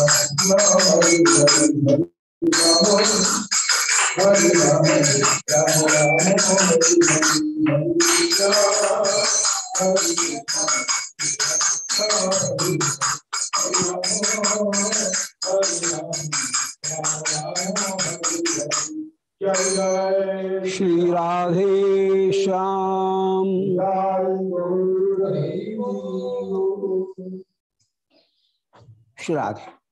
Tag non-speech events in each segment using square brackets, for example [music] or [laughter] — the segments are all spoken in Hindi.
श्री राधे श्याम। श्री राधे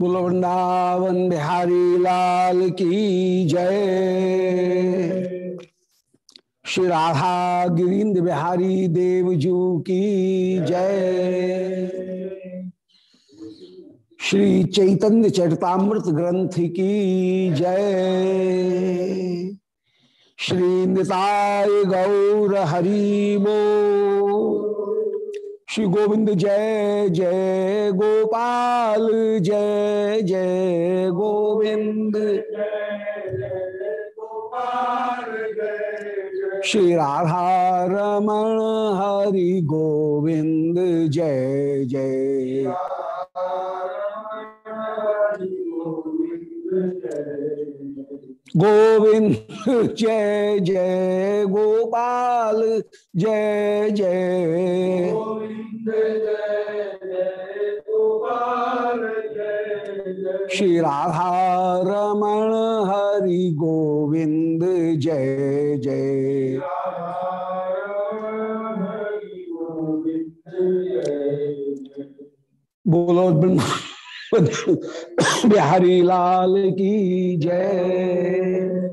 बोलो वृंदावन बिहारी लाल की जय। श्री राधा गिरीन्द्र बिहारी देवजू की जय। श्री चैतन्य चरितामृत ग्रंथ की जय। श्री निताय गौर हरिबो श्री गोविंद जय जय गोपाल, जय जय गोविंद। श्री राधा रमण हरि गोविंद, जय जय। गोविंद जय जय गोपाल जय जय। श्री राधा रमण हरि गोविंद जय जय। बोलो वृंदावन [coughs] बिहारी लाल की जय।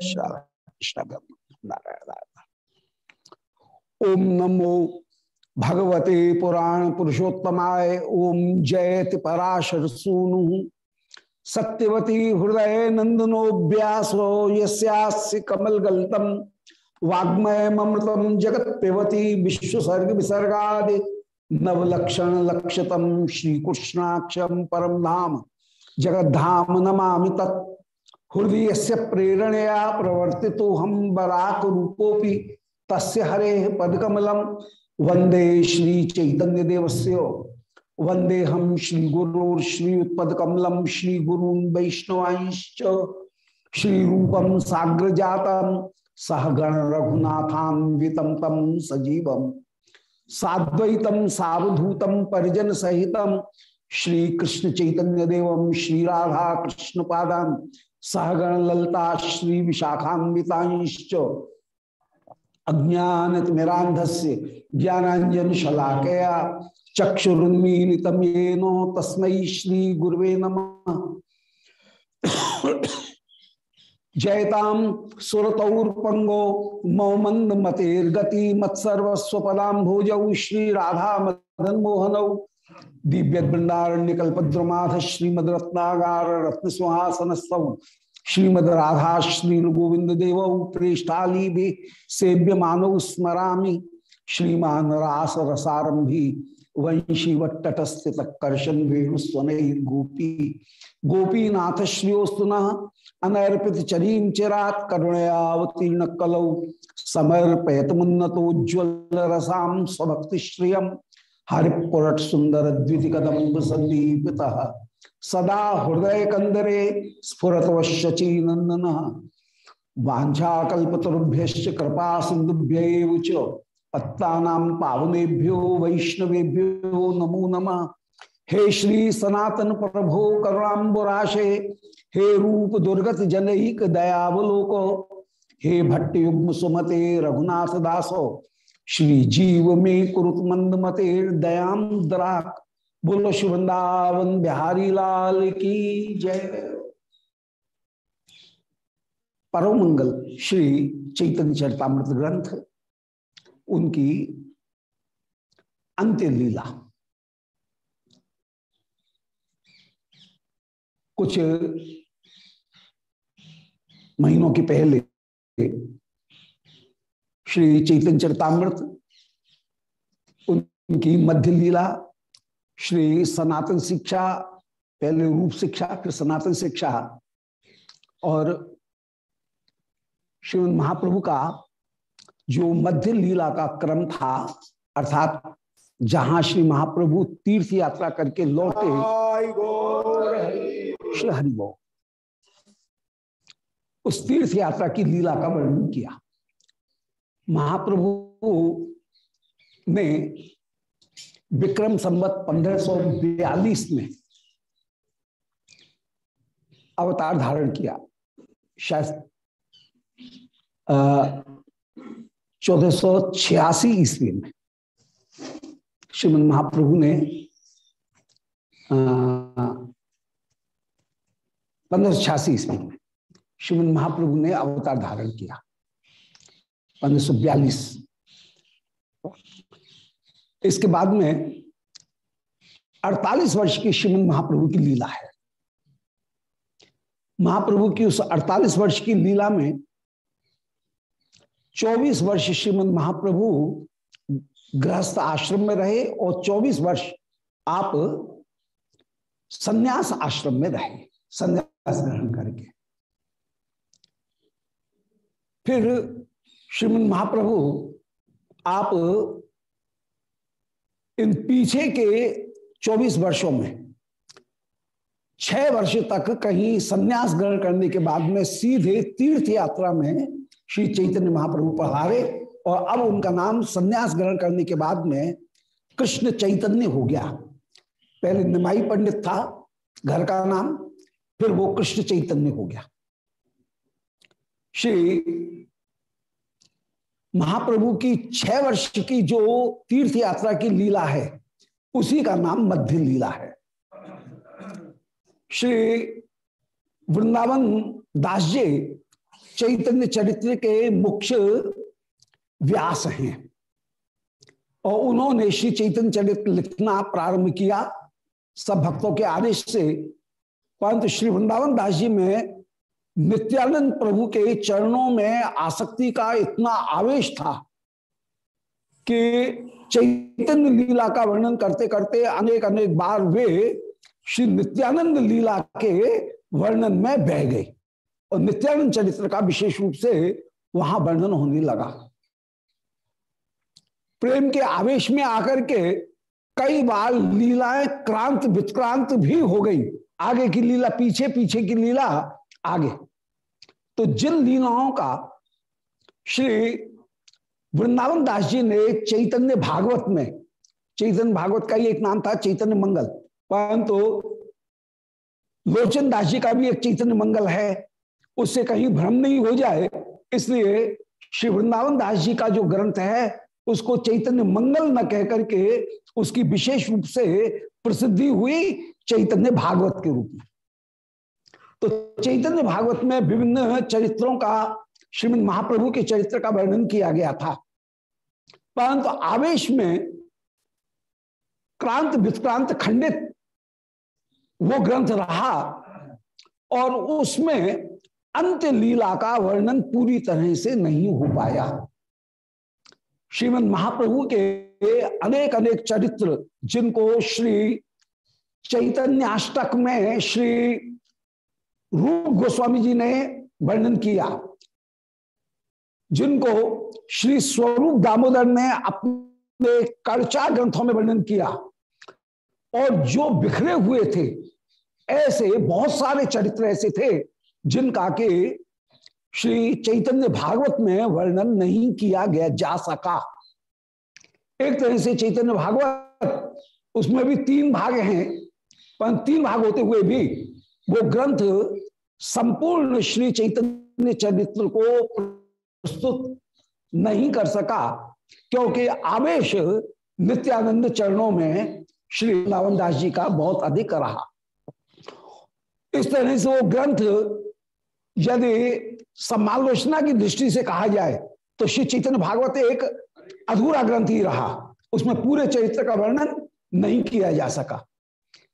नारायण। ओम नमो भगवते पुराण पुरुषोत्तमाय ओम जयति पराशर सूनु। सत्यवती हृदय नंदनो व्यासो यस्यास्य कमल गलतम वाग्मय ममृतम जगत पिबती विश्वसर्ग विसर्गा नवलक्षण लक्षतम श्री कृष्णाक्षम परम धाम जगद्धाम नमा तत्। हृदय से प्रेरणया प्रवर्ति हम बराक रूपोपि तस्य हरे पदकमलम वंदे श्री चैतन्य देवस्य वंदे हम श्री गुरु श्री उत्पदकमलम श्री गुरु वैष्णवांश्च। श्री रूपम साग्र जातम सहगण रघुनाथान्वितम तम सजीवम। साद्वैतम सावधूतम परिजन सहितम श्री कृष्ण चैतन्य देवम श्री राधा कृष्ण पादान सहगण ललता श्री विशाखान्विताश्च अज्ञान तिमिरांधस्य ज्ञानांजन शलाकया चक्षुरुन्मीलितम येनो तस्मै श्री नमः। जयताम सुरतौर्पंगो मौमंद मतेर्गति मत्सर्वस्वपदाम भोजौ श्री राधा मदन मोहनौ दिव्य वृंदारण्य कल्पद्रुमाध श्रीमद रत्नागार रत्न सुहासन श्रीमद राधा श्री गोविंद देव प्रेष्ठाली भी सेव्य मानव स्मरामी। श्रीमान रास रसारंभी वंशी वटस्थित कर्शन वेणु वेणुस्वन गोपी। गोपीनाथ श्रियोस्तुन अनर्पित चरीम चिरात करुणयावतीर्ण कलौ समर्पयत मुन्नतोज्वल रसाम स्वभक्ति श्रियम हरिपुरट सुंदर द्विति कदम्ब संदीपित सदा हृदय कंदरे स्फुरत वशची नंदन वाछाकुभ्य कृपा सिंधुभ्य पत्ता पावनेभ्यो, वैष्णवेभ्यो नमो नमः। हे श्री सनातन प्रभो करुणाबुराशे हे रूप दुर्गत जनईक दयावलोको, हे भट्ट युग्म सुमते रघुनाथ दासो, श्री जीव में कुरुत मंद मते दयाम दराक। बोलो शिवृंदावन बिहारी लाल की जय। परम मंगल श्री चैतन्य चरतामृत ग्रंथ। उनकी अंत्य लीला। कुछ महीनों के पहले श्री चैतन्य चरितमृत, उनकी मध्य लीला, श्री सनातन शिक्षा, पहले रूप शिक्षा, फिर सनातन शिक्षा, और श्रीमद महाप्रभु का जो मध्य लीला का क्रम था अर्थात जहाँ श्री महाप्रभु तीर्थ यात्रा करके लौटे श्री हरिभो उस तीर्थ यात्रा की लीला का वर्णन किया। महाप्रभु ने विक्रम संवत 1542 में अवतार धारण किया। शायद चौदह ईस्वी में श्रीमद महाप्रभु ने पंद्रह सौ छियासी ईस्वी में श्रीमद महाप्रभु ने अवतार धारण किया। पंद्रह सौ बयालीस। इसके बाद में 48 वर्ष की श्रीमद महाप्रभु की लीला है। महाप्रभु की उस 48 वर्ष की लीला में 24 वर्ष श्रीमद महाप्रभु गृहस्थ आश्रम में रहे और 24 वर्ष आप संन्यास आश्रम में रहे, संन्यास ग्रहण करके। फिर श्रीमद महाप्रभु आप इन पीछे के 24 वर्षों में, छह वर्ष तक कहीं संन्यास ग्रहण करने के बाद में सीधे तीर्थ यात्रा में श्री चैतन्य महाप्रभु पधारे और अब उनका नाम संन्यास ग्रहण करने के बाद में कृष्ण चैतन्य हो गया। पहले निमाई पंडित था, घर का नाम, फिर वो कृष्ण चैतन्य हो गया। श्री महाप्रभु की छह वर्ष की जो तीर्थ यात्रा की लीला है, उसी का नाम मध्य लीला है। श्री वृंदावन दास जी चैतन्य चरित्र के मुख्य व्यास हैं। और उन्होंने श्री चैतन्य चरित्र लिखना प्रारंभ किया सब भक्तों के आदेश से। परंतु श्री वृंदावन दास जी में नित्यानंद प्रभु के चरणों में आसक्ति का इतना आवेश था कि चैतन्य लीला का वर्णन करते करते अनेक अनेक बार वे श्री नित्यानंद लीला के वर्णन में बह गए। और नित्यानंद चरित्र का विशेष रूप से वहाँ वर्णन होने लगा। प्रेम के आवेश में आकर के कई बार लीलाएँ क्रांत, विक्रांत भी हो गई। आगे की लीला, पीछे पीछे की लीला, आगे। तो जिन लीलाओं का श्री वृंदावन दास जी ने चैतन्य भागवत में, चैतन्य भागवत का ही एक नाम था, चैतन्य मंगल। परंतु तो लोचन दास जी का भी एक चैतन्य मंगल है। उससे कहीं भ्रम नहीं हो जाए। इसलिए श्री वृंदावन दास जी का जो ग्रंथ है, उसको चैतन्य मंगल न कह करके उसकी विशेष रूप से प्रसिद्धि हुई चैतन्य भागवत के रूप में। तो चैतन्य भागवत में विभिन्न चरित्रों का, श्रीमद महाप्रभु के चरित्र का वर्णन किया गया था। परंतु आवेश में क्रांत विक्रांत खंडित वो ग्रंथ रहा और उसमें अंत्य लीला का वर्णन पूरी तरह से नहीं हो पाया। श्रीमद महाप्रभु के अनेक अनेक चरित्र, जिनको श्री चैतन्याष्टक में श्री रूप गोस्वामी जी ने वर्णन किया, जिनको श्री स्वरूप दामोदर ने अपने कर्चा ग्रंथों में वर्णन किया। और जो बिखरे हुए थे, ऐसे बहुत सारे चरित्र ऐसे थे जिनका के श्री चैतन्य भागवत में वर्णन नहीं किया गया जा सका। एक तरह से चैतन्य भागवत, उसमें भी तीन भाग हैं, पर तीन भाग होते हुए भी वो ग्रंथ संपूर्ण श्री चैतन्य चरित्र को प्रस्तुत नहीं कर सका, क्योंकि आवेश नित्यानंद चरणों में श्री लावन दास जी का बहुत अधिक रहा। इस तरह से वो ग्रंथ यदि समालोचना की दृष्टि से कहा जाए तो श्री चैतन्य भागवत एक अधूरा ग्रंथ ही रहा। उसमें पूरे चरित्र का वर्णन नहीं किया जा सका।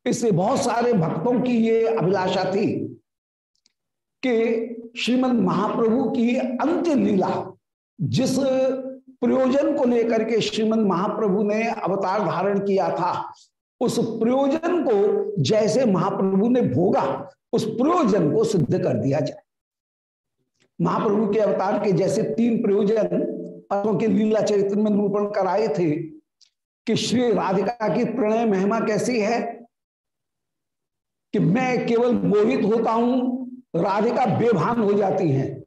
इससे बहुत सारे भक्तों की ये अभिलाषा थी कि श्रीमद महाप्रभु की अंत्य लीला, जिस प्रयोजन को लेकर के श्रीमद महाप्रभु ने अवतार धारण किया था, उस प्रयोजन को जैसे महाप्रभु ने भोगा, उस प्रयोजन को सिद्ध कर दिया जाए। महाप्रभु के अवतार के जैसे तीन प्रयोजन के लीला चरित्र में निरूपण कराए थे कि श्री राधिका की प्रणय महिमा कैसी है कि मैं केवल मोहित होता हूँ, राधिका बेभान हो जाती हैं।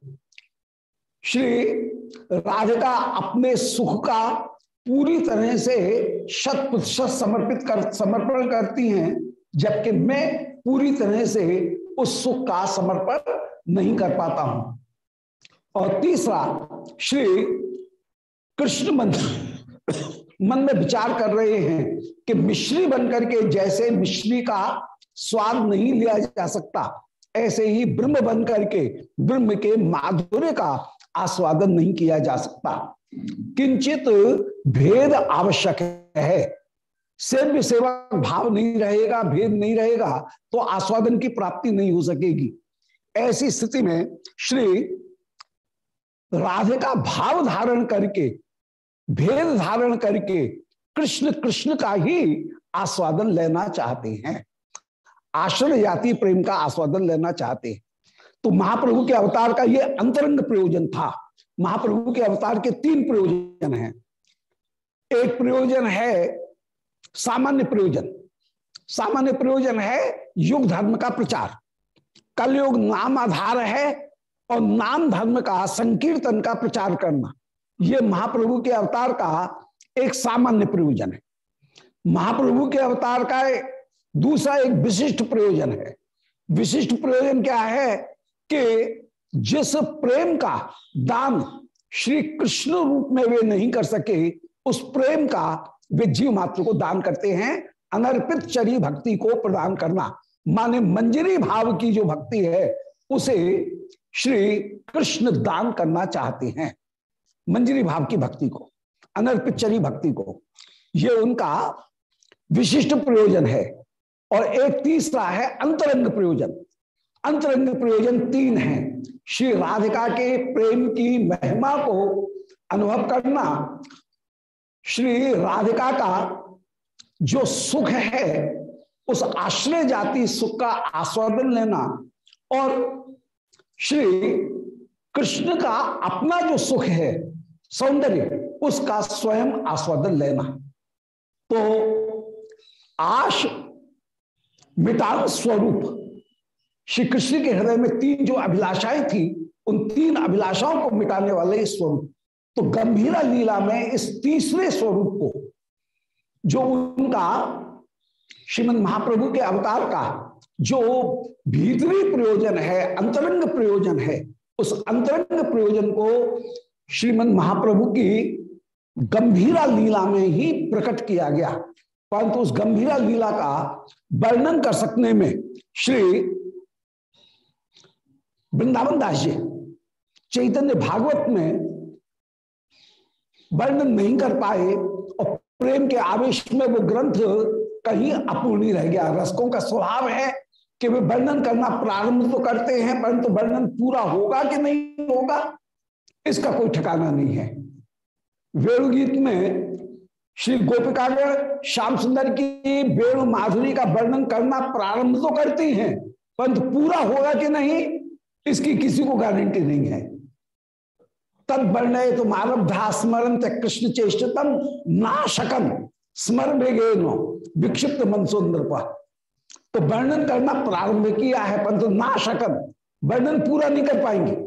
श्री राधिका अपने सुख का पूरी तरह से शत प्रतिशत समर्पित कर, समर्पण करती हैं, जबकि मैं पूरी तरह से उस सुख का समर्पण नहीं कर पाता हूँ। और तीसरा, श्री कृष्ण मन मन में विचार कर रहे हैं कि मिश्री बनकर के जैसे मिश्री का स्वाद नहीं लिया जा सकता, ऐसे ही ब्रह्म बन करके ब्रह्म के माधुर्य का आस्वादन नहीं किया जा सकता। किंचित भेद आवश्यक है। सेव्य सेवा भाव नहीं रहेगा, भेद नहीं रहेगा तो आस्वादन की प्राप्ति नहीं हो सकेगी। ऐसी स्थिति में श्री राधे का भाव धारण करके, भेद धारण करके कृष्ण कृष्ण का ही आस्वादन लेना चाहते हैं। आश्रय जाति प्रेम का आस्वादन लेना चाहते हैं। तो महाप्रभु के अवतार का ये अंतरंग प्रयोजन था। महाप्रभु के अवतार के तीन प्रयोजन हैं। एक प्रयोजन है सामान्य प्रयोजन। सामान्य प्रयोजन है युग धर्म का प्रचार। कलयुग नाम आधार है और नाम धर्म का संकीर्तन का प्रचार करना। यह महाप्रभु के अवतार का एक सामान्य प्रयोजन है। महाप्रभु के अवतार का दूसरा एक विशिष्ट प्रयोजन है। विशिष्ट प्रयोजन क्या है कि जिस प्रेम का दान श्री कृष्ण रूप में वे नहीं कर सके, उस प्रेम का वे जीव मात्र को दान करते हैं। अनर्पित चरी भक्ति को प्रदान करना, माने मंजरी भाव की जो भक्ति है, उसे श्री कृष्ण दान करना चाहते हैं मंजरी भाव की भक्ति को अनर्पिचरी भक्ति को। ये उनका विशिष्ट प्रयोजन है और एक तीसरा है अंतरंग प्रयोजन। अंतरंग प्रयोजन तीन है। श्री राधिका के प्रेम की महिमा को अनुभव करना, श्री राधिका का जो सुख है, उस आश्रय जाति सुख का आस्वादन लेना और श्री कृष्ण का अपना जो सुख है, सौंदर्य, उसका स्वयं आस्वादन लेना। तो आश मिटान स्वरूप, श्री कृष्ण के हृदय में तीन जो अभिलाषाएँ थी, उन तीन अभिलाषाओं को मिटाने वाले इस स्वरूप। तो गंभीरा लीला में इस तीसरे स्वरूप को, जो उनका श्रीमद महाप्रभु के अवतार का जो भीतरी प्रयोजन है, अंतरंग प्रयोजन है, उस अंतरंग प्रयोजन को श्रीमद महाप्रभु की गंभीरा लीला में ही प्रकट किया गया। परंतु उस गंभीरा लीला का वर्णन कर सकने में श्री वृंदावन दास जी चैतन्य भागवत में वर्णन नहीं कर पाए और प्रेम के आवेश में वो ग्रंथ कहीं अपूर्णी रह गया। रसकों का स्वभाव है कि वे वर्णन करना प्रारंभ तो करते हैं, परंतु तो वर्णन पूरा होगा कि नहीं होगा? इसका कोई ठिकाना नहीं है। वेणुगीत में श्री गोपिकागढ़ श्याम सुंदर की वेणु माधुरी का वर्णन करना प्रारंभ तो करती हैं, परंतु पूरा होगा कि नहीं, इसकी किसी को गारंटी नहीं है। तद वर्ण तो मारब्धा स्मरण कृष्ण चेष्टतम नाशकम स्मर नो विक्षिप्त मनसोन्द्र तो वर्णन करना प्रारंभ किया है, परंतु नाशकम वर्णन पूरा नहीं कर पाएँगे।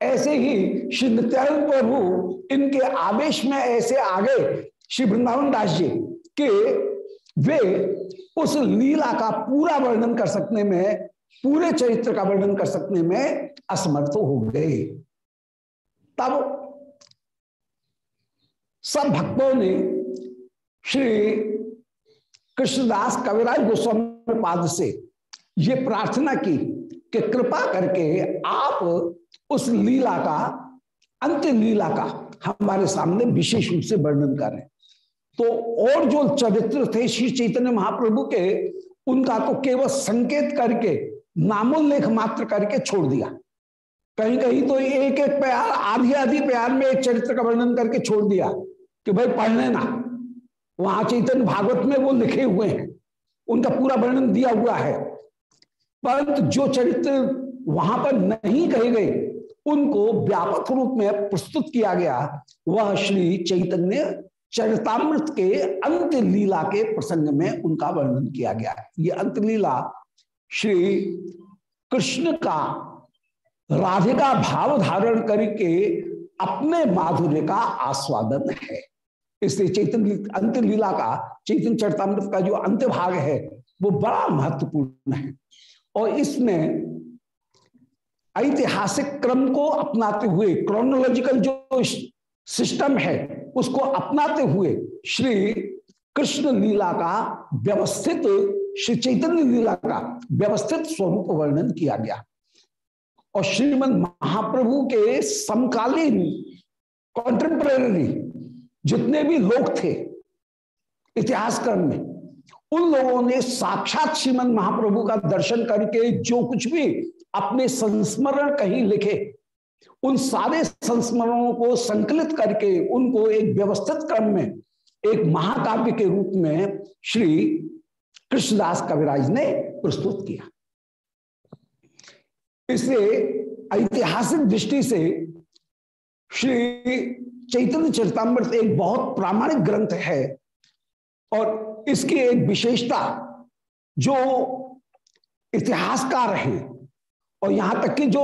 ऐसे ही श्री नित्यानंद प्रभु इनके आवेश में ऐसे आगे श्री वृंदावन दास जी के वे उस लीला का पूरा वर्णन कर सकने में, पूरे चरित्र का वर्णन कर सकने में असमर्थ हो गए। तब सब भक्तों ने श्री कृष्णदास कविराज गोस्वामी पाद से। ये प्रार्थना की कि कृपा करके आप उस लीला का, अंतिम लीला का हमारे सामने विशेष रूप से वर्णन करें। तो और जो चरित्र थे श्री चैतन्य महाप्रभु के, उनका तो केवल संकेत करके, नामोल्लेख मात्र करके छोड़ दिया। कहीं कहीं तो एक एक प्यार, आधी आधी प्यार में एक चरित्र का वर्णन करके छोड़ दिया कि भाई पढ़ लेना। वहाँ चैतन्य भागवत में वो लिखे हुए हैं। उनका पूरा वर्णन दिया हुआ है। परंतु जो चरित्र वहाँ पर नहीं कहे गए, उनको व्यापक रूप में प्रस्तुत किया गया, वह श्री चैतन्य चरितमृत के अंत लीला के प्रसंग में उनका वर्णन किया गया। ये अंत लीला श्री कृष्ण का राधिका भाव धारण करके अपने माधुर्य का आस्वादन है। इसलिए चैतन्य अंत लीला का चैतन्य चरतामृत का जो अंत भाग है, वो बड़ा महत्वपूर्ण है। और इसमें ऐतिहासिक क्रम को अपनाते हुए क्रोनोलॉजिकल जो सिस्टम है, उसको अपनाते हुए, श्री कृष्ण लीला का व्यवस्थित, श्री चैतन्य लीला का व्यवस्थित स्वरूप वर्णन किया गया। और श्रीमद महाप्रभु के समकालीन कॉन्टेम्पररी जितने भी लोग थे इतिहास क्रम में, उन लोगों ने साक्षात श्रीमद महाप्रभु का दर्शन करके जो कुछ भी अपने संस्मरण कहीं लिखे, उन सारे संस्मरणों को संकलित करके उनको एक व्यवस्थित क्रम में, एक महाकाव्य के रूप में श्री कृष्णदास कविराज ने प्रस्तुत किया। इसलिए ऐतिहासिक दृष्टि से श्री चैतन्य चरितमृत एक बहुत प्रामाणिक ग्रंथ है। और इसकी एक विशेषता जो इतिहासकार हैं और यहाँ तक कि जो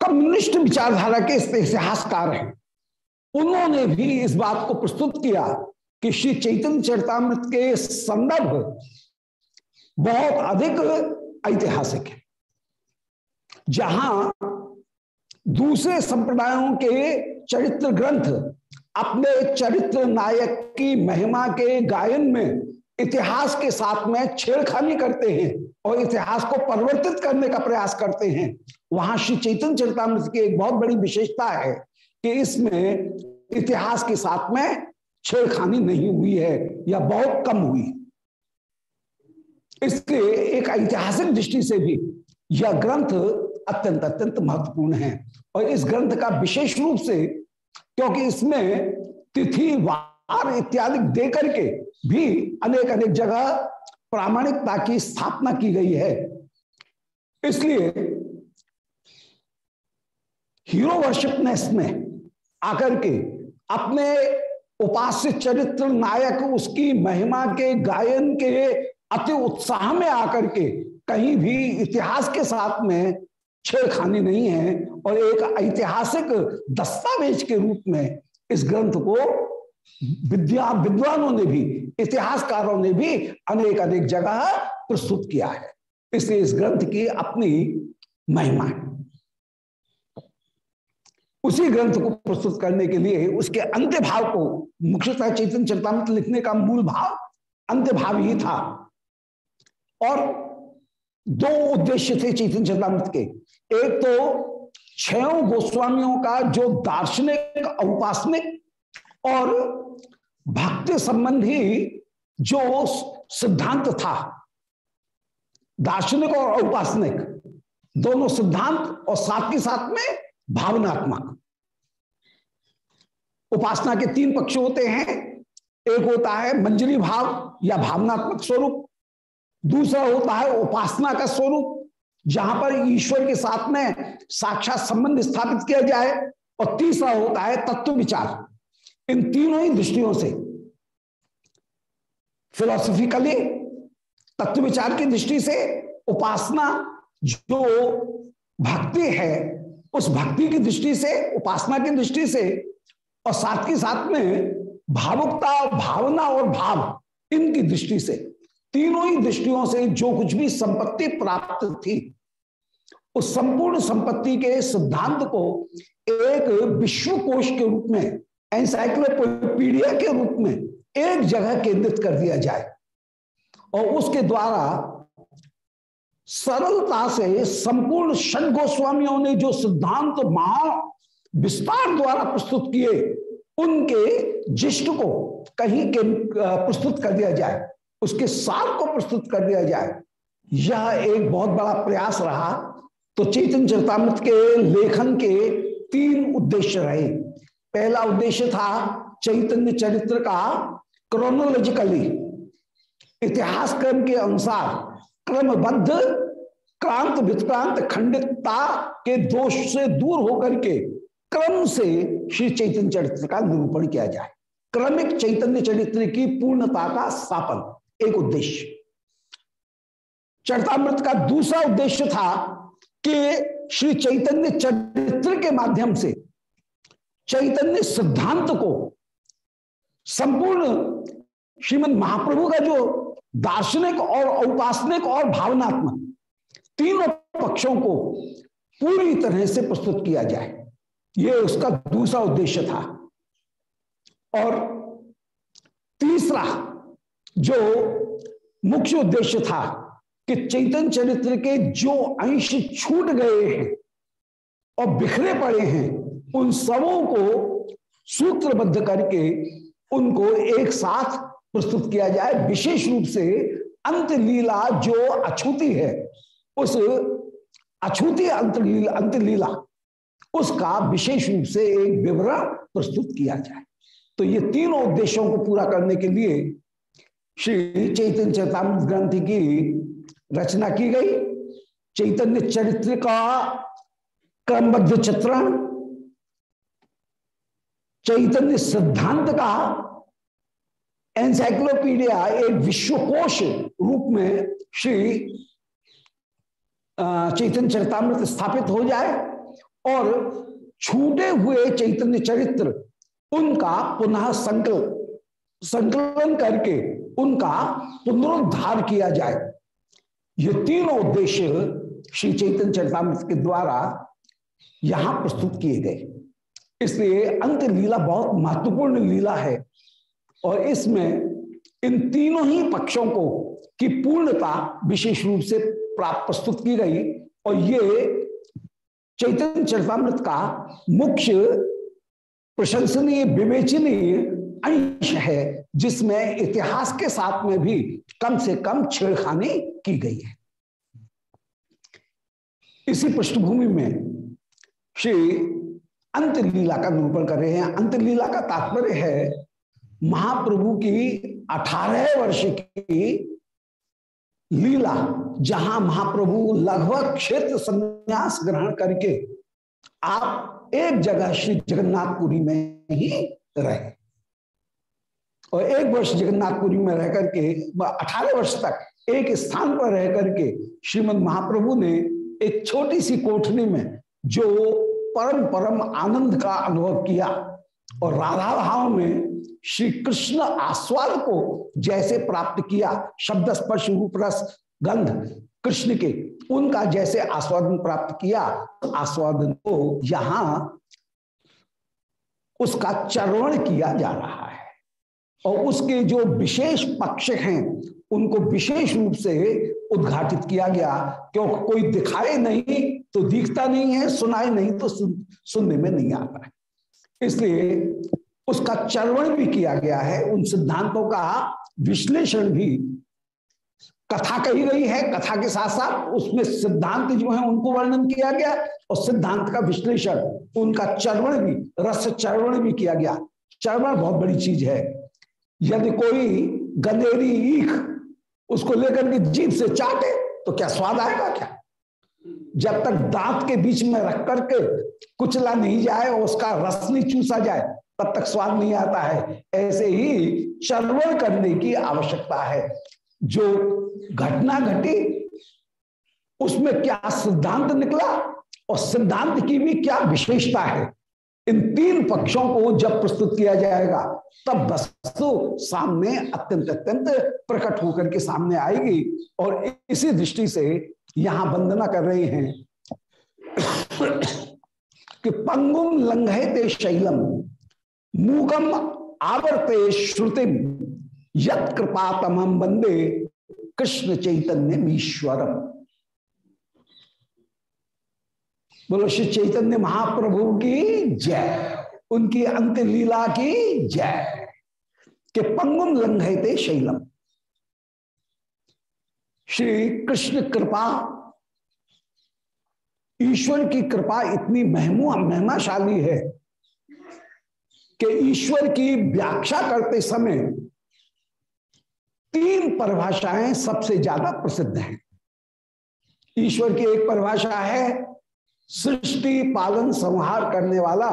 कम्युनिस्ट विचारधारा के इतिहासकार हैं, उन्होंने भी इस बात को प्रस्तुत किया कि श्री चैतन्य चरितमृत के संदर्भ बहुत अधिक ऐतिहासिक है। जहाँ दूसरे संप्रदायों के चरित्र ग्रंथ, अपने चरित्र नायक की महिमा के गायन में, इतिहास के साथ में छेड़खानी करते हैं और इतिहास को परिवर्तित करने का प्रयास करते हैं। वहाँ श्री चैतन्य चरितमृत की एक बहुत बड़ी विशेषता है कि इसमें इतिहास के साथ में छेड़खानी नहीं हुई है या बहुत कम हुई। इसलिए एक ऐतिहासिक दृष्टि से भी यह ग्रंथ अत्यंत अत्यंत महत्वपूर्ण है। और इस ग्रंथ का विशेष रूप से, क्योंकि इसमें तिथि, वार इत्यादि दे करके भी अनेक अनेक जगह प्रामाणिकता की स्थापना की गई है। इसलिए हीरो वर्शिपनेस में आकर के अपने उपास्य चरित्र नायक उसकी महिमा के, गायन के, अति उत्साह में आकर के कहीं भी इतिहास के साथ में छेड़खानी नहीं है और एक ऐतिहासिक दस्तावेज़ के रूप में इस ग्रंथ को विद्या, विद्वानों ने भी, इतिहासकारों ने भी अनेक अनेक जगह प्रस्तुत किया है। इसलिए इस ग्रंथ की अपनी महिमा है। उसी ग्रंथ को प्रस्तुत करने के लिए उसके अंत्य भाव को मुख्यतः चैतन्य चरतामृत लिखने का मूल भाव अंत्य भाव ही था। और दो उद्देश्य थे चैतन्य चरतामृत के। एक तो छो गोस्वामियों का जो दार्शनिक, औपासनिक और भक्ति संबंधी जो सिद्धांत था, दार्शनिक और औपासनिक, दोनों सिद्धांत और साथ के साथ में भावनात्मक। उपासना के तीन पक्ष होते हैं। एक होता है मंजरी भाव या भावनात्मक स्वरूप। दूसरा होता है उपासना का स्वरूप। जहाँ पर ईश्वर के साथ में साक्षात संबंध स्थापित किया जाए और तीसरा होता है तत्व विचार। इन तीनों ही दृष्टियों से फिलोसफिकली तत्व विचार की दृष्टि से उपासना जो भक्ति है, उस भक्ति की दृष्टि से, उपासना की दृष्टि से और साथ के साथ में भावुकता, भावना और भाव इनकी दृष्टि से तीनों ही दृष्टियों से जो कुछ भी संपत्ति प्राप्त थी, उस संपूर्ण संपत्ति के सिद्धांत को एक विश्व कोश के रूप में, एनसाइक्लोपीडिया के रूप में एक जगह केंद्रित कर दिया जाए। और उसके द्वारा सरलता से संपूर्ण षड गोस्वामियों ने जो सिद्धांत महा विस्तार द्वारा प्रस्तुत किए, उनके जिष्ट को कहीं के प्रस्तुत कर दिया जाए। उसके सार को प्रस्तुत कर दिया जाए। यह एक बहुत बड़ा प्रयास रहा। तो चैतन्य चरतामृत के लेखन के तीन उद्देश्य रहे। पहला उद्देश्य था चैतन्य चरित्र का क्रोनोलॉजिकली इतिहास क्रम के अनुसार क्रमबद्ध, क्रांत विक्रांत खंडितता के दोष से दूर होकर के क्रम से श्री चैतन्य चरित्र का निरूपण किया जाए। क्रमिक चैतन्य चरित्र की पूर्णता का स्थापन एक उद्देश्य। चरतामृत का दूसरा उद्देश्य था कि श्री चैतन्य चरित्र के माध्यम से, चैतन्य सिद्धांत को संपूर्ण श्रीमद महाप्रभु का जो दार्शनिक और औपासनिक और भावनात्मक तीनों पक्षों को पूरी तरह से प्रस्तुत किया जाए, ये उसका दूसरा उद्देश्य था। और तीसरा जो मुख्य उद्देश्य था कि चैतन्य चरित्र के जो अंश छूट गए हैं और बिखरे पड़े हैं, उन सबों को सूत्रबद्ध करके उनको एक साथ प्रस्तुत किया जाए। विशेष रूप से अंत लीला जो अछूती है, उस अछूती अंत लीला अंत लीला उसका विशेष रूप से एक विवरण प्रस्तुत किया जाए। तो ये तीनों उद्देश्यों को पूरा करने के लिए श्री चैतन्य चैतामृत ग्रंथ की रचना की गई। चैतन्य चरित्र का क्रमबद्ध चित्रण, चैतन्य सिद्धांत का एनसाइक्लोपीडिया एक विश्वकोश रूप में श्री चैतन्य चरितमृत स्थापित हो जाए और छूटे हुए चैतन्य चरित्र, उनका पुनः संकल्प संकलन करके उनका पुनरुद्धार किया जाए। ये तीनों उद्देश्य श्री चैतन्य चरितमृत के द्वारा यहाँ प्रस्तुत किए गए। इसलिए अंत लीला बहुत महत्वपूर्ण लीला है और इसमें इन तीनों ही पक्षों को की पूर्णता विशेष रूप से प्राप्त प्रस्तुत की गई और ये चैतन्य चरितमृत का मुख्य प्रशंसनीय, विवेचनीय अंश है, जिसमें इतिहास के साथ में भी कम से कम छेड़खानी की गई है। इसी पृष्ठभूमि में श्री अंत लीला का निरूपण कर रहे हैं। अंत लीला का तात्पर्य है, महाप्रभु की अठारह वर्ष की लीला, जहाँ महाप्रभु लगभग क्षेत्र संन्यास ग्रहण करके आप एक जगह श्री जगन्नाथपुरी में ही रहे। और एक वर्ष जगन्नाथपुरी में रह करके अठारह वर्ष तक एक स्थान पर रह करके श्रीमद महाप्रभु ने एक छोटी सी कोठरी में जो परम परम आनंद का अनुभव किया और राधा भाव में श्री कृष्ण आस्वाद को जैसे प्राप्त किया, शब्द स्पर्श रूप रस गंध कृष्ण के, उनका जैसे आस्वादन प्राप्त किया, आस्वादन को यहाँ उसका चरण किया जा रहा है। और उसके जो विशेष पक्ष हैं उनको विशेष रूप से उद्घाटित किया गया। क्योंकि कोई दिखाए नहीं तो दिखता नहीं है सुनाए नहीं तो सुन, सुनने में नहीं आता है। इसलिए उसका चरवण भी किया गया है उन सिद्धांतों का विश्लेषण भी। कथा कही गई है कथा के साथ साथ उसमें सिद्धांत जो है उनको वर्णन किया गया और सिद्धांत का विश्लेषण उनका चरवण भी रस चरवण भी किया गया। चरवण बहुत बड़ी चीज़ है। यदि कोई गंदेरी ईख उसको लेकर के जीप से चाटे तो क्या स्वाद आएगा क्या? जब तक दांत के बीच में रख करके कुचला नहीं जाए और उसका रस नहीं चूसा जाए, तब तक स्वाद नहीं आता है। ऐसे ही चरवण करने की आवश्यकता है। जो घटना घटी, उसमें क्या सिद्धांत निकला और सिद्धांत की भी क्या विशेषता है? इन तीन पक्षों को जब प्रस्तुत किया जाएगा, तब वस्तु सामने अत्यंत अत्यंत प्रकट होकर के सामने आएगी और इसी दृष्टि से यहाँ वंदना कर रहे हैं कि पंगुम लंघते शैलम, मूगम आवर्ते श्रुतिम यत कृपा कृष्ण चैतन्य ईश्वरम बोलो, श्री चैतन्य महाप्रभु की जय, उनकी अंत लीला की जय, के पंगुम लंघते शैलम। श्री कृष्ण कृपा, ईश्वर की कृपा इतनी महमू, महिमाशाली है कि ईश्वर की व्याख्या करते समय तीन परिभाषाएँ सबसे ज़्यादा प्रसिद्ध हैं। ईश्वर की एक परिभाषा है सृष्टि, पालन, संहार करने वाला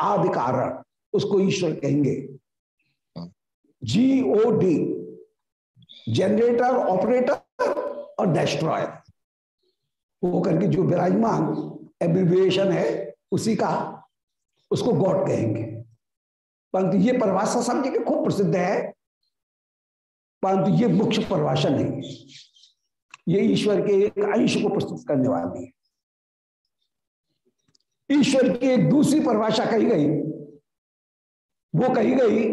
आदि कारण उसको ईश्वर कहेंगे। G O D generator operator और डेस्ट्रॉयर वो करके जो विराजमान एब्रिविएशन है, उसी का उसको गॉड कहेंगे। परंतु ये परिभाषा सब जगह खूब प्रसिद्ध है, परंतु ये मुख्य परिभाषा नहीं। है ये ईश्वर के एक अंश को प्रस्तुत करने वाली है। ईश्वर की एक दूसरी परिभाषा कही गई। वो कही गई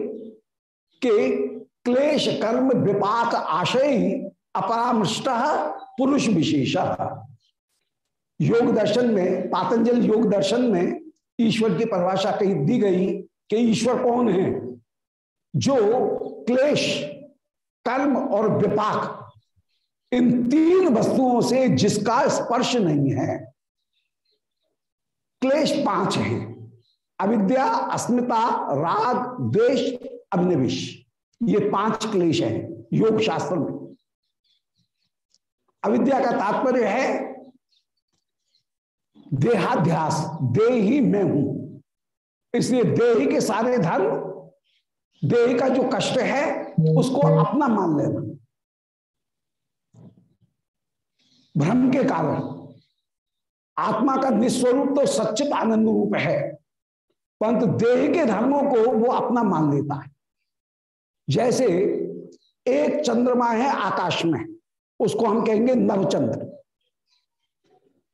कि क्लेश, कर्म, विपाक, आशय, अपरामृष्ट, पुरुष विशेष। योग दर्शन में, पातंजल योग दर्शन में ईश्वर की परिभाषा कही दी गई कि ईश्वर कौन है? जो क्लेश, कर्म और विपाक इन तीन वस्तुओं से जिसका स्पर्श नहीं है। क्लेश पाँच हैं। अविद्या, अस्मिता, राग, द्वेष, अभिनिविश। ये पाँच क्लेश हैं योग शास्त्र में। अविद्या का तात्पर्य है, देहाध्यास दे ही मैं हूँ। इसलिए देह के सारे धर्म देह का जो कष्ट है, उसको अपना मान लेना। भ्रम के कारण आत्मा का निस्वरूप तो सच्चित आनंद रूप है, परंतु देह के धर्मों को वो अपना मान लेता है। जैसे एक चंद्रमा है आकाश में, उसको हम कहेंगे नवचंद्र।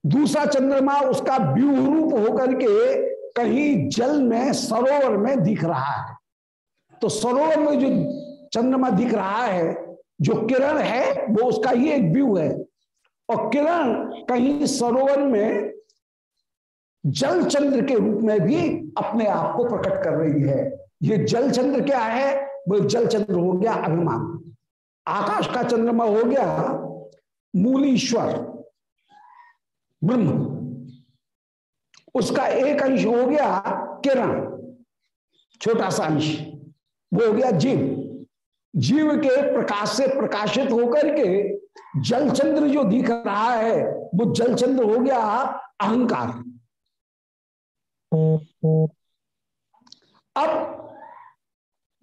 दूसरा चंद्रमा उसका व्यूह रूप होकर के कहीं जल में, सरोवर में दिख रहा है। तो सरोवर में जो चंद्रमा दिख रहा है, जो किरण है, वो उसका ही एक व्यू है। और किरण कहीं सरोवर में जल चंद्र के रूप में भी अपने आप को प्रकट कर रही है। ये जल चंद्र क्या है? वो जल चंद्र हो गया अभिमान। आकाश का चंद्रमा हो गया मूलीश्वर, ब्रह्म। उसका एक अंश हो गया किरण, छोटा सा अंश, वो हो गया जीव। जीव के प्रकाश से प्रकाशित होकर के जलचंद्र जो दिख रहा है, वो जलचंद्र हो गया अहंकार। अब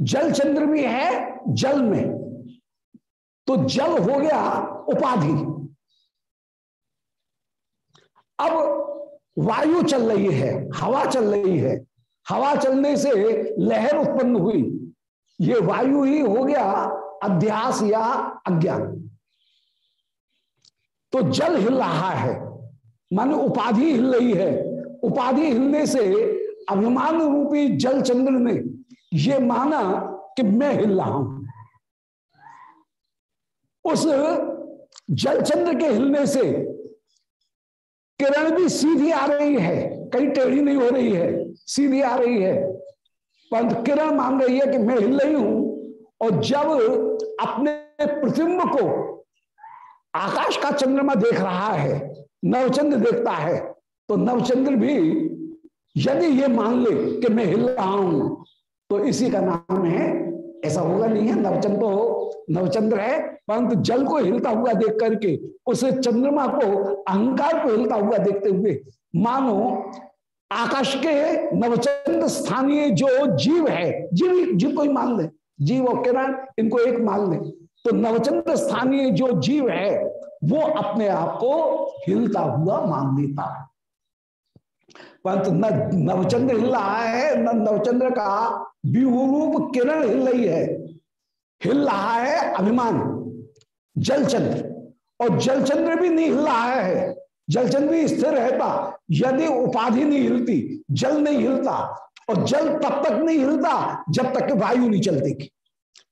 जलचंद्र भी है जल में तो जल हो गया उपाधि। अब वायु चल रही है, हवा चल रही है। हवा चलने से लहर उत्पन्न हुई। ये वायु ही हो गया अध्यास या अज्ञान। तो जल हिल रहा है, मान उपाधि हिल रही है। उपाधि हिलने से अभिमान रूपी जल चंद्र ने ये माना कि मैं हिल रहा हूँ। उस जल चंद्र के हिलने से किरण भी सीधी आ रही है, कहीं टेढ़ी नहीं हो रही है, सीधी आ रही है। परंतु किरण मान रही है कि मैं हिल रही हूँ, और जब अपने प्रतिबिंब को आकाश का चंद्रमा देख रहा है, नवचंद्र देखता है तो नवचंद्र भी यदि ये मान ले कि मैं हिल रहा हूँ तो इसी का नाम है, ऐसा होगा नहीं है, नवचंद्र तो नवचंद्र है, परंतु जल को हिलता हुआ देख करके, उस चंद्रमा को अहंकार को हिलता हुआ देखते हुए, मानो आकाश के नवचंद स्थानीय जो जीव है, जीव जीव को ही मान ले, जीव और किरण, इनको एक मान ले तो नवचंद्र स्थानीय जो जीव है, वो अपने आप को हिलता हुआ मान लेता है। परंतु न, नवचंद्र हिल रहा है, न नवचंद्र का विरूप किरण हिल रही है। हिल रहा है अभिमान, जलचंद्र, और जलचंद्र भी नहीं हिल रहा है। जलचंद्र भी स्थिर रहता, यदि उपाधि नहीं हिलती, जल नहीं हिलता, और जल तब तक नहीं हिलता जब तक वायु नहीं चलती।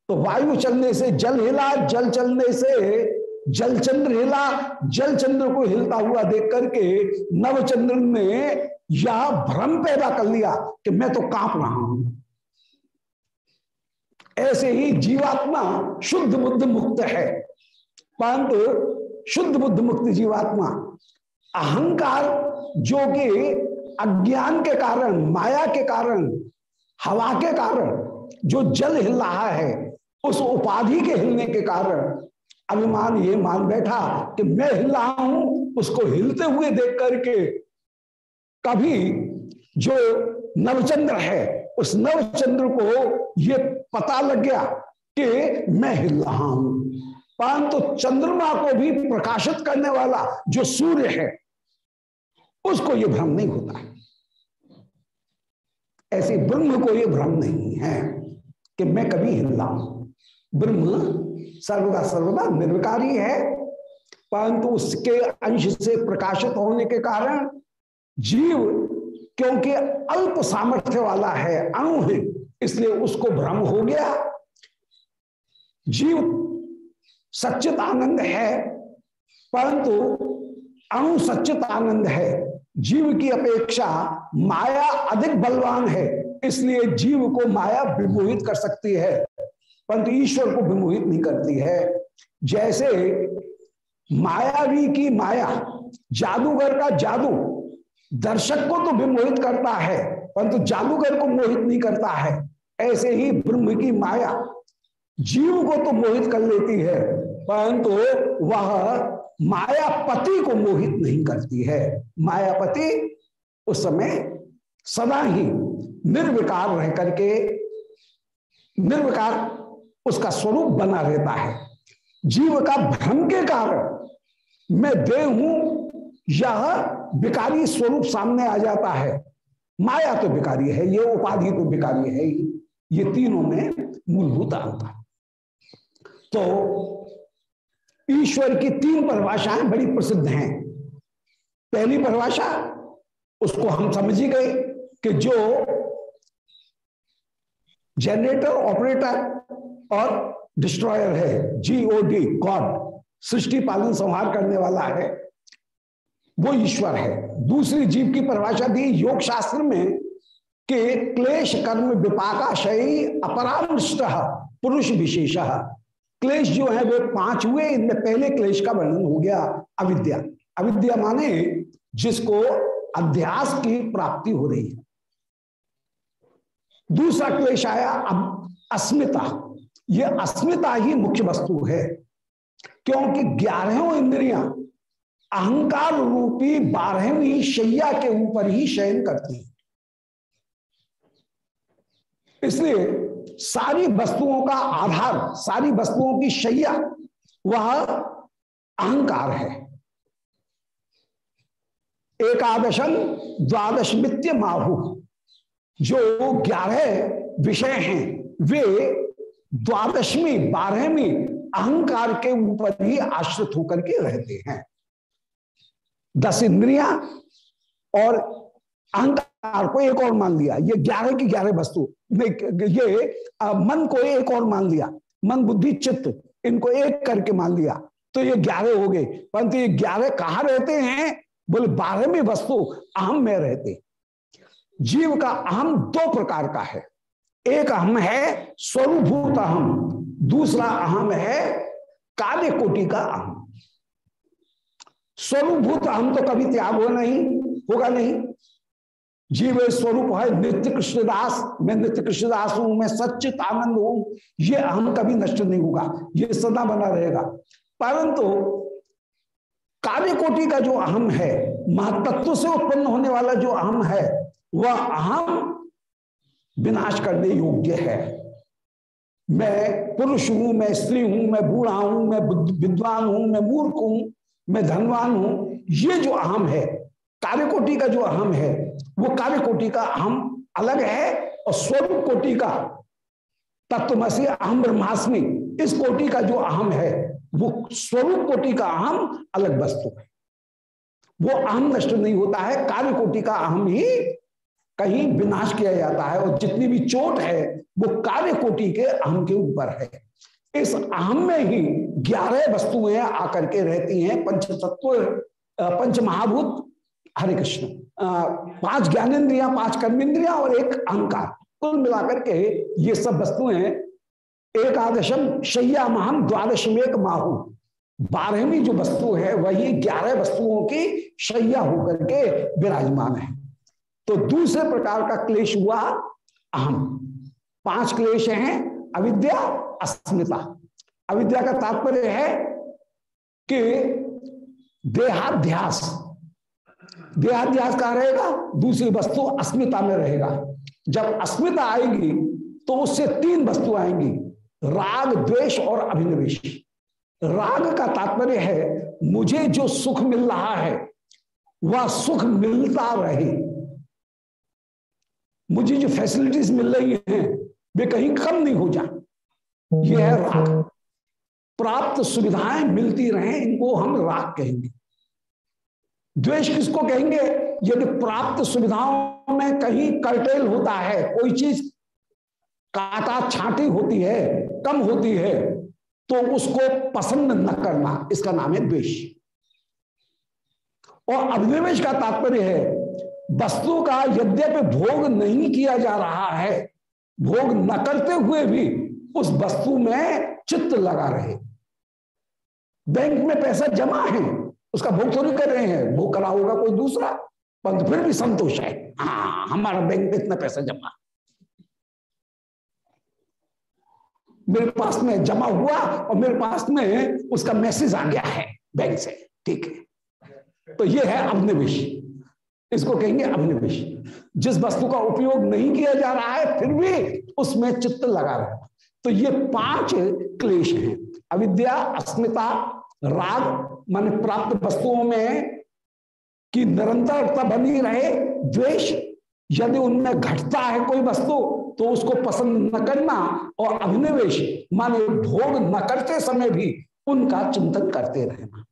तो वायु चलने से जल हिला, जल चलने से जलचंद्र हिला जलचंद्र को हिलता हुआ देख करके नवचंद्र ने यह भ्रम पैदा कर लिया कि मैं तो काँप रहा हूँ। ऐसे ही जीवात्मा शुद्ध बुद्ध मुक्त है। परंतु शुद्ध बुद्ध मुक्त जीवात्मा अहंकार जो कि अज्ञान के कारण, माया के कारण, हवा के कारण जो जल हिल रहा है, उस उपाधि के हिलने के कारण अभिमान ये मान बैठा कि मैं हिल रहा हूँ, उसको हिलते हुए देख करके कभी जो नवचंद्र है, उस नवचंद्र को ये पता लग गया कि मैं हिल रहा हूँ। परंतु तो चंद्रमा को भी प्रकाशित करने वाला जो सूर्य है, उसको यह भ्रम नहीं होता ऐसे ब्रह्म को यह भ्रम नहीं है कि मैं कभी हिल रहा हूँ। ब्रह्म सर्वदा सर्वदा निर्विकारी है। परंतु उसके अंश से प्रकाशित होने के कारण जीव, क्योंकि अल्प सामर्थ्य वाला है, अणु है, इसलिए उसको भ्रम हो गया। जीव सच्चित आनंद है, परंतु अणु सच्चित आनंद है। जीव की अपेक्षा माया अधिक बलवान है, इसलिए जीव को माया विमोहित कर सकती है, परंतु ईश्वर को विमोहित नहीं करती है। जैसे मायावी की माया, जादूगर का जादू, दर्शक को तो विमोहित करता है, परंतु जादूगर को मोहित नहीं करता है। ऐसे ही ब्रह्म की माया, जीव को तो मोहित कर लेती है। परंतु वह मायापति को मोहित नहीं करती है। मायापति उस समय सदा ही निर्विकार रह करके, निर्विकार उसका स्वरूप बना रहता है। जीव का भ्रम के कारण मैं देह हूँ, यह विकारी स्वरूप सामने आ जाता है। माया तो विकारी है, ये उपाधि तो विकारी है ये तीनों में मूलभूत अंतर। तो ईश्वर की तीन परिभाषाएँ बड़ी प्रसिद्ध हैं। पहली परिभाषा, उसको हम समझ ही गए कि जो जनरेटर ऑपरेटर और डिस्ट्रॉयर है जीओडी गॉड सृष्टि, पालन, संहार करने वाला है, वो ईश्वर है। दूसरी जीव की परिभाषा दी योग शास्त्र में कि क्लेश, कर्म, विपाकाशयी अपरामृष्ट, पुरुष विशेष। क्लेश जो है वे पाँच हुए, इनमें पहले क्लेश का वर्णन हो गया अविद्या। अविद्या माने जिसको अध्यास की प्राप्ति हो रही है। दूसरा क्लेश आया अब अस्मिता। ये अस्मिता ही मुख्य वस्तु है, क्योंकि ग्यारहों इंद्रियाँ अहंकार रूपी बारहवीं शैया के ऊपर ही शयन करती है। इसलिए सारी वस्तुओं का आधार, सारी वस्तुओं की शैया, वह अहंकार है। एकादशन द्वादश मित्य माहु जो ग्यारह विषय हैं, वे द्वादशमी बारहवीं अहंकार के ऊपर ही आश्रित होकर के रहते हैं। दस इंद्रिया और अहंकार को एक और मान लिया। ये ग्यारह की ग्यारह वस्तु। ये मन को एक और मान लिया। मन, बुद्धि, चित्त, इनको एक करके मान लिया। तो ये ग्यारह हो गए। परंतु ये ग्यारह कहा रहते हैं? बोले, बारहवीं वस्तु अहम में रहते। जीव का अहम दो प्रकार का है। एक अहम है स्वरूभूत अहम। दूसरा अहम है कार्य कोटि का अहम। स्वरूभूत अहम तो कभी त्याग हो नहीं, होगा नहीं। जीव स्वरूप है नित्य कृष्णदास। मैं नित्य कृष्णदास हूँ, मैं सच्चित आनंद हूँ। ये अहम कभी नष्ट नहीं होगा, ये सदा बना रहेगा। परंतु कार्य कोटि का जो अहम है, महतत्व से उत्पन्न होने वाला जो अहम है, वह अहम विनाश करने योग्य है। मैं पुरुष हूँ, मैं स्त्री हूँ, मैं बूढ़ा हूँ, मैं विद्वान हूँ, मैं मूर्ख हूँ, मैं धनवान हूँ। ये जो अहम है कार्यकोटि का जो अहम है वो कार्य कोटि का अहम अलग है और स्वरूप कोटि का। तत्वमसी अहम ब्रह्मास्मि इस कोटि का जो अहम है, वो स्वरूप कोटि का अहम अलग वस्तु है। वो अहम नष्ट नहीं होता है कार्य कोटि का अहम ही कहीं विनाश किया जाता है और जितनी भी चोट है, वो कार्य कोटि के अहम के ऊपर है। इस अहम में ही ग्यारह वस्तुएँ आकर के रहती हैं पंच तत्व पंच महाभूत हरे कृष्ण। पाँच ज्ञानेन्द्रिया, पाँच कर्मेंद्रिया और एक अहंकार। कुल मिलाकर के ये सब वस्तुएँ एकादशम शैया महान द्वादशम एक माहू। बारहवीं जो वस्तु है, वही ग्यारह वस्तुओं की शैया होकर के विराजमान है। तो दूसरे प्रकार का क्लेश हुआ अहम। पाँच क्लेश हैं, अविद्या, अस्मिता। अविद्या का तात्पर्य है कि देहाध्यास। देहाध्यास कहा रहेगा? दूसरी वस्तु अस्मिता में रहेगा। जब अस्मिता आएगी तो उससे तीन वस्तु आएँगी, राग, द्वेष और अभिनिवेश। राग का तात्पर्य है, मुझे जो सुख मिल रहा है, वह सुख मिलता रहे। मुझे जो फैसिलिटीज़ मिल रही हैं, वे कहीं कम नहीं हो जाए। यह है राग। प्राप्त सुविधाएँ मिलती रहें, इनको हम राग कहेंगे। द्वेष किसको कहेंगे? यदि प्राप्त सुविधाओं में कहीं कर्टेल होता है, कोई चीज़ काटा छाटी होती है, कम होती है तो उसको पसंद न करना, इसका नाम है द्वेष। और अभिनिवेश का तात्पर्य है, वस्तु का यद्यपि भोग नहीं किया जा रहा है, भोग न करते हुए भी उस वस्तु में चित्त लगा रहे। बैंक में पैसा जमा है उसका भोग थोड़ी कर रहे हैं। भोग करा होगा कोई दूसरा, परंतु फिर भी संतोष है। हाँ हमारा बैंक में इतना पैसा जमा। मेरे पास में जमा हुआ और मेरे पास में उसका मैसेज आ गया है बैंक से। ठीक है। तो ये है अभिनिवेश। इसको कहेंगे अभिनिवेश। जिस वस्तु का उपयोग नहीं किया जा रहा है, फिर भी उसमें चित्त लगा रहा। तो ये पाँच क्लेश हैं। अविद्या, अस्मिता, राग मान प्राप्त वस्तुओं में कि निरंतरता बनी रहे, द्वेष, यदि उनमें घटता है कोई वस्तु तो उसको पसंद न करना और अभिनिवेश, माने भोग न करते समय भी उनका चिंतन करते रहना।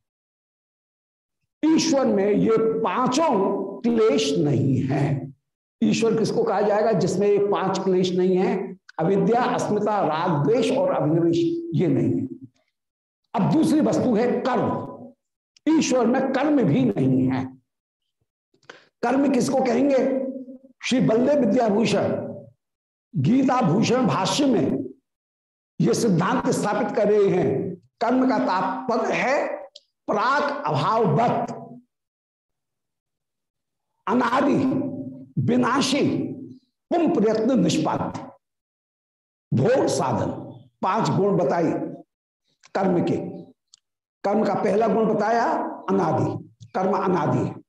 ईश्वर में ये पाँचों क्लेश नहीं है। ईश्वर किसको कहा जाएगा? जिसमें ये पाँच क्लेश नहीं है, अविद्या, अस्मिता, राग द्वेश और अभिनिवेश, ये नहीं है। अब दूसरी वस्तु है कर्म। ईश्वर में कर्म भी नहीं है। कर्म किसको कहेंगे? श्री बल्ले विद्याभूषण गीता भूषण भाष्य में ये सिद्धांत स्थापित कर रहे हैं। कर्म का तात्पर्य है प्राक अभाववत, अनादि, विनाशी पुम प्रयत्न निष्पाद भोग साधन, पाँच गुण बताई कर्म के। कर्म का पहला गुण बताया, अनादि। कर्म अनादि। है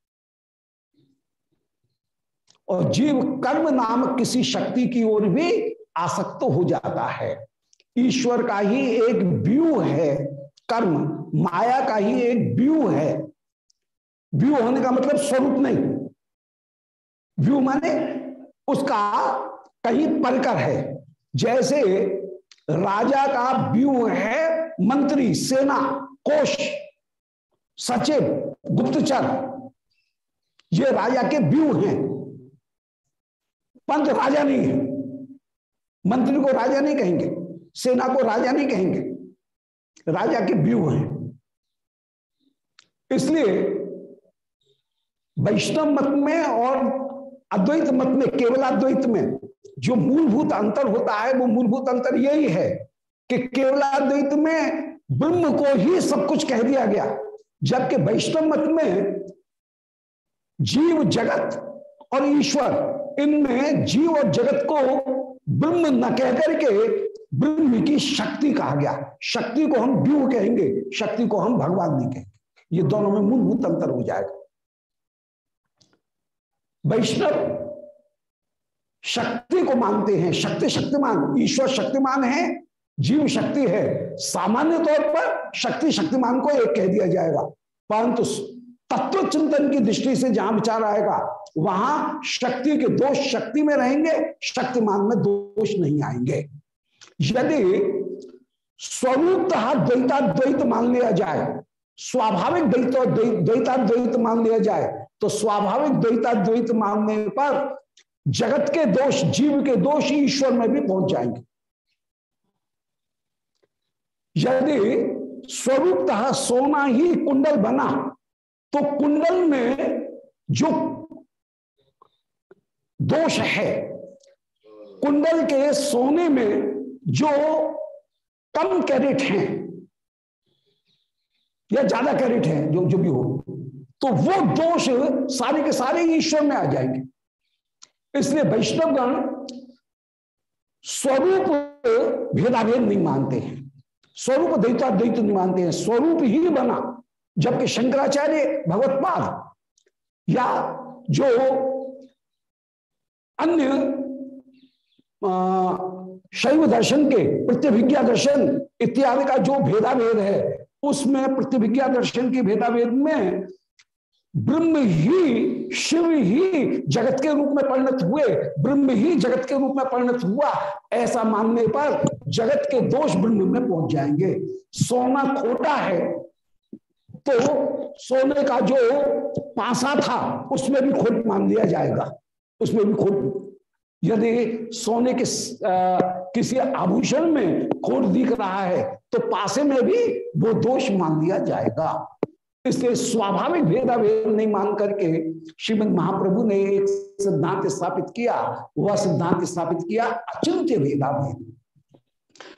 और जीव कर्म नाम किसी शक्ति की ओर भी आसक्त हो जाता है। ईश्वर का ही एक व्यू है, कर्म। माया का ही एक व्यू है। व्यू होने का मतलब स्वरूप नहीं। व्यू माने उसका कहीं परकर है। जैसे राजा का व्यू है मंत्री, सेना। कोष सचिव गुप्तचर, ये राजा के व्यू हैं। पंत राजा नहीं है। मंत्री को राजा नहीं कहेंगे, सेना को राजा नहीं कहेंगे। राजा के व्यू हैं। इसलिए वैष्णव मत में और अद्वैत मत में केवलाद्वैत में जो मूलभूत अंतर होता है, वो मूलभूत अंतर यही है कि केवलाद्वैत में ब्रह्म को ही सब कुछ कह दिया गया, जबकि वैष्णव मत में जीव जगत और ईश्वर, इनमें जीव और जगत को ब्रह्म न कह करके ब्रह्म की शक्ति कहा गया। शक्ति को हम व्यू कहेंगे, शक्ति को हम भगवान नहीं कहेंगे। ये दोनों में मूलभूत अंतर हो जाएगा। वैष्णव शक्ति को मानते हैं, शक्ति शक्तिमान, ईश्वर शक्तिमान है जीव शक्ति है। सामान्य तौर पर शक्ति शक्तिमान को एक कह दिया जाएगा। परंतु तत्व चिंतन की दृष्टि से जहाँ विचार आएगा, वहाँ शक्ति के दोष शक्ति में रहेंगे, शक्तिमान में दोष नहीं आएँगे। यदि स्वरूपतः द्वैताद्वैत मान लिया जाए, स्वाभाविक द्वैत द्वैताद्वैत मान लिया जाए तो स्वाभाविक द्वैताद्वैत मानने पर जगत के दोष, जीव के दोष ईश्वर में भी पहुँच जाएँगे। यदि स्वरूपतः सोना ही कुंडल बना तो कुंडल में जो दोष है, कुंडल के सोने में जो कम कैरेट हैं, या ज़्यादा कैरेट हैं, जो जो भी हो तो वो दोष सारे के सारे ईश्वर में आ जाएँगे। इसलिए वैष्णवगण स्वरूप भेदाभेद नहीं मानते हैं। स्वरूप द्वैता द्वैत नहीं मानते हैं। स्वरूप ही बना, जबकि शंकराचार्य भगवत्पाद या जो अन्य शैव दर्शन के प्रतिभिज्ञा दर्शन इत्यादि का जो भेदाभेद है, उसमें प्रतिभिज्ञा दर्शन के भेदाभेद में ब्रह्म ही, शिव ही जगत के रूप में परिणत हुए, ब्रह्म ही जगत के रूप में परिणत हुआ, ऐसा मानने पर जगत के दोष ब्रह्म में पहुँच जाएँगे। सोना खोटा है। तो सोने का जो पासा था उसमें भी खोट मान लिया जाएगा। उसमें भी खोट। यदि सोने के आ, किसी आभूषण में खोट दिख रहा है तो पासे में भी वो दोष मान लिया जाएगा। इसलिए स्वाभाविक भेदा भेद नहीं मान करके श्रीमद महाप्रभु ने एक सिद्धांत स्थापित किया। वह सिद्धांत स्थापित किया अचिंत्य भेदा भेद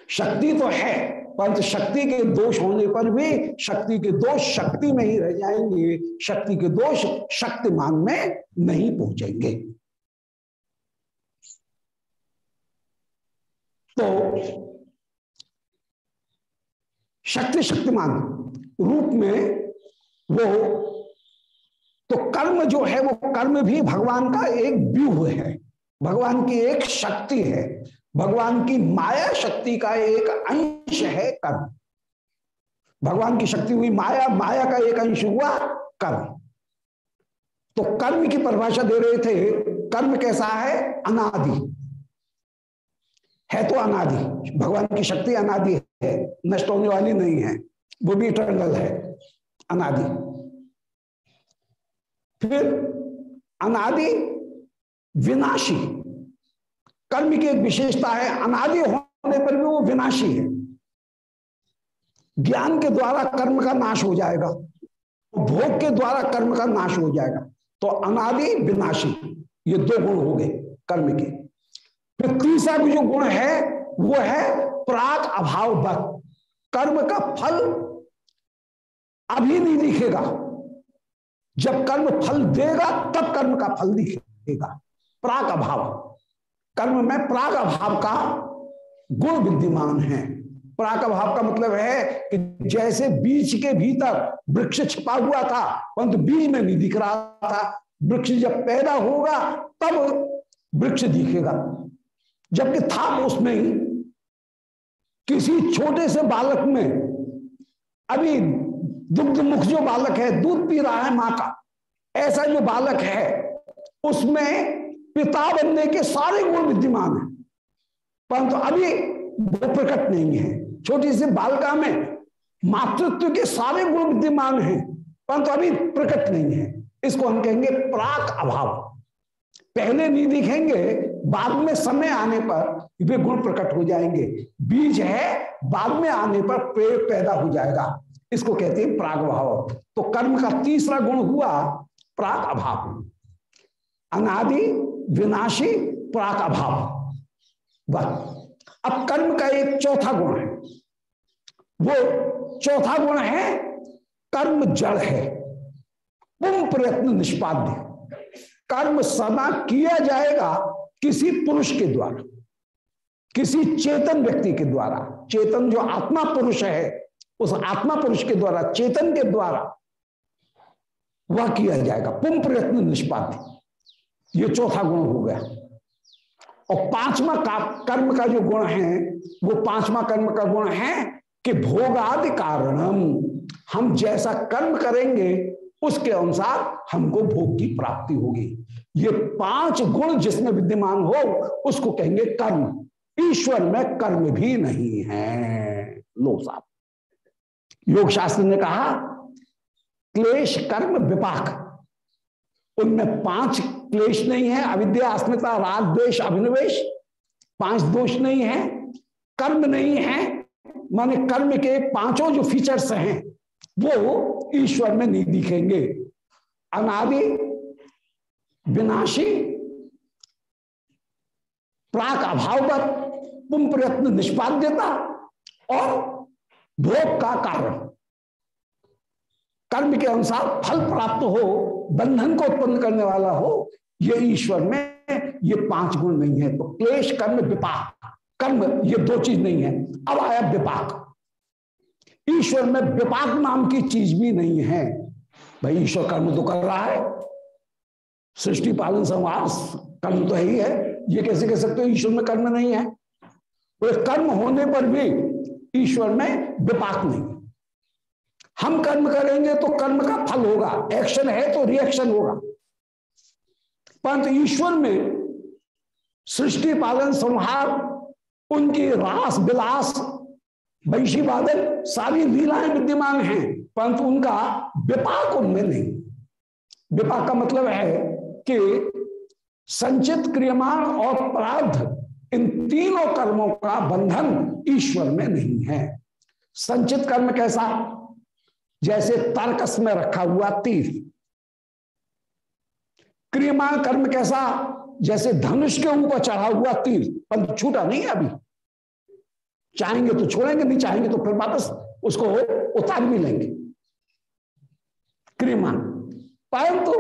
शक्ति तो है, परंतु शक्ति के दोष होने पर भी शक्ति के दोष शक्ति में ही रह जाएँगे। शक्ति के दोष शक्तिमान में नहीं पहुँचेंगे। तो शक्ति शक्तिमान रूप में वो तो कर्म जो है, वो कर्म भी भगवान का एक व्यूह है। भगवान की एक शक्ति है। भगवान की माया शक्ति का एक अंश है कर्म। भगवान की शक्ति हुई माया माया का एक अंश हुआ कर्म। तो कर्म की परिभाषा दे रहे थे, कर्म कैसा है? अनादि। है तो अनादि। भगवान की शक्ति अनादि है, नष्ट होने वाली नहीं है, वो भी इटर्नल है, अनादि। फिर अनादि विनाशी। कर्म की एक विशेषता है, अनादि होने पर भी वो विनाशी है। ज्ञान के द्वारा कर्म का नाश हो जाएगा, भोग के द्वारा कर्म का नाश हो जाएगा तो अनादि, विनाशी, ये दो गुण हो गए कर्म के। फिर तीसरा भी जो गुण है, वो है प्राग अभाव कर्म का फल अभी नहीं दिखेगा। जब कर्म फल देगा, तब कर्म का फल दिखेगा। प्राग अभाव। कर्म में प्राग अभाव का गुण विद्यमान है। प्राग अभाव का मतलब है कि जैसे बीज के भीतर वृक्ष छिपा हुआ था, परंतु बीज में नहीं दिख रहा था। वृक्ष जब पैदा होगा, तब वृक्ष दिखेगा। जबकि था उसमें ही किसी छोटे से बालक में, अभी दुग्ध मुख जो बालक है, दूध पी रहा है माँ का, ऐसा जो बालक है, उसमें पिता बनने के सारे गुण विद्यमान है। परंतु तो अभी वो प्रकट नहीं है। छोटी सी बालका में मातृत्व के सारे गुण विद्यमान हैं, परंतु अभी प्रकट नहीं है। इसको हम कहेंगे प्राक अभाव। पहले नहीं दिखेंगे, बाद में समय आने पर वे गुण प्रकट हो जाएँगे। बीज है, बाद में आने पर पेड़ पैदा हो जाएगा। इसको कहते हैं प्राग भाव तो कर्म का तीसरा गुण हुआ प्राग अभाव। अनादि विनाशी प्राग अभाव। वह। अब कर्म का एक चौथा गुण है। वो चौथा गुण है, कर्म जड़ है। पुम प्रयत्न निष्पाद्य। कर्म सदा किया जाएगा किसी पुरुष के द्वारा, किसी चेतन व्यक्ति के द्वारा। चेतन जो आत्मा पुरुष है, उस आत्मा पुरुष के द्वारा, चेतन के द्वारा, वह किया जाएगा। पुम प्रयत्न निष्पाति ये चौथा गुण हो गया। और पांचवा कर्म का जो गुण है, वो पांचवा कर्म का गुण है कि भोगादि कारणम, हम जैसा कर्म करेंगे, उसके अनुसार हमको भोग की प्राप्ति होगी। ये पाँच गुण जिसमें विद्यमान हो, उसको कहेंगे कर्म। ईश्वर में कर्म भी नहीं है। लो साहब। योग शास्त्र ने कहा, क्लेश, कर्म, विपाक, उनमें पाँच क्लेश नहीं है, अविद्या, अस्मिता, राग द्वेश अभिनिवेश, पाँच दोष नहीं है, कर्म नहीं है, माने कर्म के पाँचों जो फीचर्स हैं, वो ईश्वर में नहीं दिखेंगे। अनादि, विनाशी, प्राक अभाव पर पुम प्रयत्न निष्पाद्यता और भोग का कारण। कर्म के अनुसार फल प्राप्त हो बंधन को उत्पन्न करने वाला हो, ये ईश्वर में ये पाँच गुण नहीं है। तो क्लेश, कर्म, विपाक। कर्म, ये दो चीज़ नहीं है। अब आया विपाक। ईश्वर में विपाक नाम की चीज़ भी नहीं है। भाई, ईश्वर कर्म तो कर रहा है। सृष्टि, पालन संवास कर्म तो ही है ये कैसे कह सकते हो, ईश्वर में कर्म नहीं है? कर्म होने पर भी ईश्वर में विपाक नहीं हम कर्म करेंगे तो कर्म का फल होगा एक्शन है तो रिएक्शन होगा। परंतु ईश्वर में सृष्टि, पालन, संहार, उनकी रास, विलास, वैशी बादल, सारी लीलाएँ विद्यमान हैं, परंतु उनका विपाक उनमें नहीं। विपाक का मतलब है कि संचित क्रियमान और प्रार्थ, इन तीनों कर्मों का बंधन ईश्वर में नहीं है। संचित कर्म कैसा? जैसे तर्कस में रखा हुआ तीर। क्रियमान कर्म कैसा? जैसे धनुष के ऊपर चढ़ा हुआ तीर। पर छूटा नहीं अभी। चाहेंगे तो छोड़ेंगे, नहीं चाहेंगे तो फिर वापस उसको उतार भी लेंगे। क्रियमान परंतु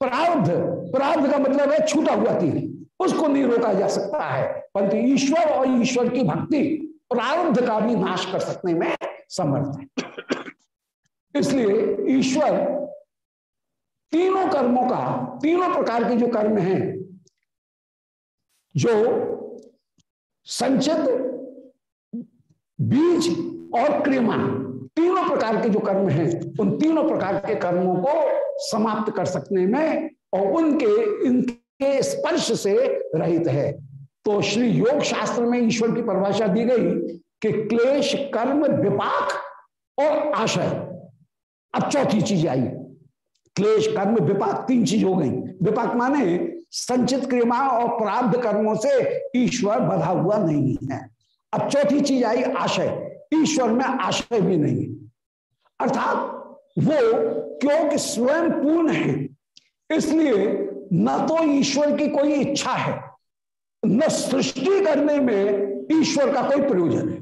प्रार्ध प्रार्ध का मतलब है छूटा हुआ तीर। उसको नहीं रोका जा सकता है। परंतु ईश्वर और ईश्वर की भक्ति प्रारब्ध का भी नाश कर सकने में समर्थ है। इसलिए ईश्वर तीनों कर्मों का, तीनों प्रकार के जो कर्म हैं, जो संचित, बीज और क्रियमा तीनों प्रकार के जो कर्म हैं, उन तीनों प्रकार के कर्मों को समाप्त कर सकने में और उनके, इनके स्पर्श से रहित है। तो श्री योग शास्त्र में ईश्वर की परिभाषा दी गई कि क्लेश, कर्म, विपाक और आशय। अब चौथी चीज़ आई। क्लेश कर्म, विपाक तीन चीज़ हो गई। विपाक माने संचित क्रिया और प्राप्त कर्मों से ईश्वर बधा हुआ नहीं है। अब चौथी चीज़ आई आशय। ईश्वर में आशय भी नहीं अर्थात वो क्योंकि स्वयं पूर्ण है, इसलिए न तो ईश्वर की कोई इच्छा है, न सृष्टि करने में ईश्वर का कोई प्रयोजन है।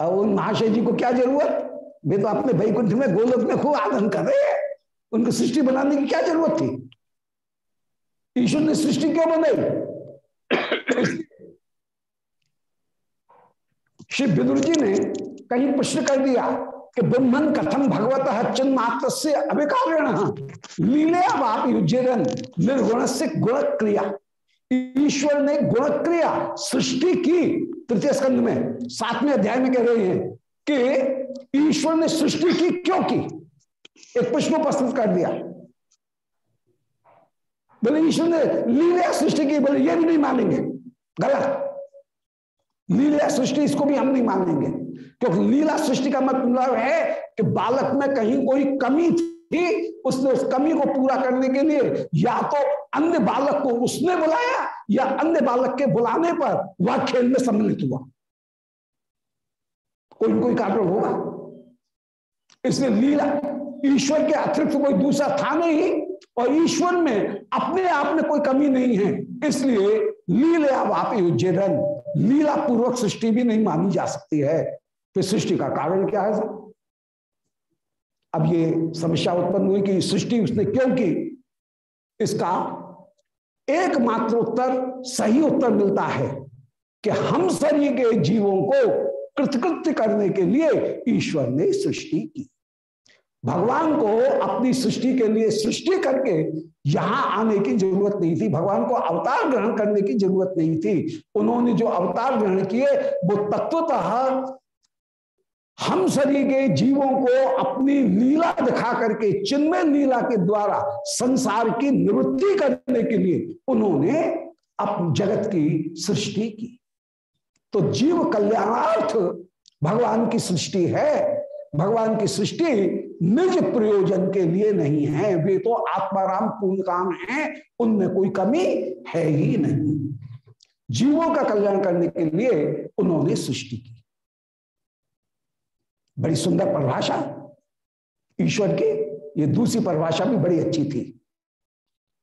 उन महाशय जी को क्या ज़रूरत? वे तो अपने वैकुंठ में गोलक में खूब आनंद कर रहे हैं। उनको सृष्टि बनाने की क्या ज़रूरत थी? ईश्वर ने सृष्टि क्यों बनाई? श्री विदुर जी ने कहीं प्रश्न कर दिया कि ब्रह्मन कथम भगवत चिन्मात्र से अभिकारण लीले अब आप युजन निर्गुण से गुण क्रिया ईश्वर ने गुण क्रिया सृष्टि की तृतीय स्कंध में, सातवें अध्याय में कह रहे हैं कि ईश्वर ने सृष्टि की क्यों की? एक प्रश्न उपस्थित कर दिया। बोले, ईश्वर ने लीला सृष्टि की, बोले, ये भी नहीं मानेंगे। गलत। लीला सृष्टि, इसको भी हम नहीं मानेंगे। क्योंकि लीला सृष्टि का मतलब है कि बालक में कहीं कोई कमी थी, उसने उस कमी को पूरा करने के लिए या तो अन्य बालक को उसने बुलाया या अन्य बालक के बुलाने पर वह खेल में सम्मिलित हुआ। कोई कोई कारण होगा। इसलिए लीला, ईश्वर के अतिरिक्त कोई दूसरा था नहीं, और ईश्वर में अपने आप में कोई कमी नहीं है। इसलिए लीला आप युजन लीला पूर्वक सृष्टि भी नहीं मानी जा सकती है। फिर सृष्टि का कारण क्या है? अब ये समस्या उत्पन्न हुई कि सृष्टि उसने क्यों की? इसका एकमात्र उत्तर, सही उत्तर मिलता है कि हम सभी के जीवों को कृतकृत्य करने के लिए ईश्वर ने सृष्टि की। भगवान को अपनी सृष्टि के लिए सृष्टि करके यहाँ आने की ज़रूरत नहीं थी। भगवान को अवतार ग्रहण करने की ज़रूरत नहीं थी। उन्होंने जो अवतार ग्रहण किए, वो तत्वतः हम सभी के जीवों को अपनी लीला दिखा करके, चिन्मय लीला के द्वारा संसार की निवृत्ति करने के लिए उन्होंने अप, जगत की सृष्टि की। तो जीव कल्याणार्थ भगवान की सृष्टि है। भगवान की सृष्टि निज प्रयोजन के लिए नहीं है। वे तो आत्माराम पूर्ण काम है, उनमें कोई कमी है ही नहीं। जीवों का कल्याण करने के लिए उन्होंने सृष्टि की। बड़ी सुंदर परिभाषा। ईश्वर की ये दूसरी परिभाषा भी बड़ी अच्छी थी।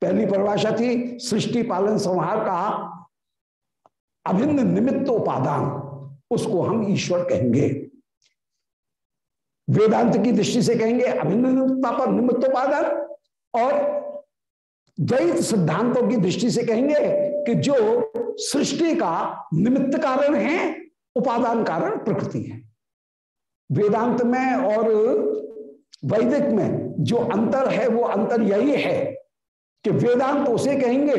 पहली परिभाषा थी, सृष्टि पालन संहार का अभिन्न निमित्त उपादान उसको हम ईश्वर कहेंगे। वेदांत की दृष्टि से कहेंगे अभिन्न पर निमित्त उपादान और द्वैत सिद्धांतों की दृष्टि से कहेंगे कि जो सृष्टि का निमित्त कारण है, उपादान कारण प्रकृति है। वेदांत में और वैदिक में जो अंतर है, वो अंतर यही है कि वेदांत उसे कहेंगे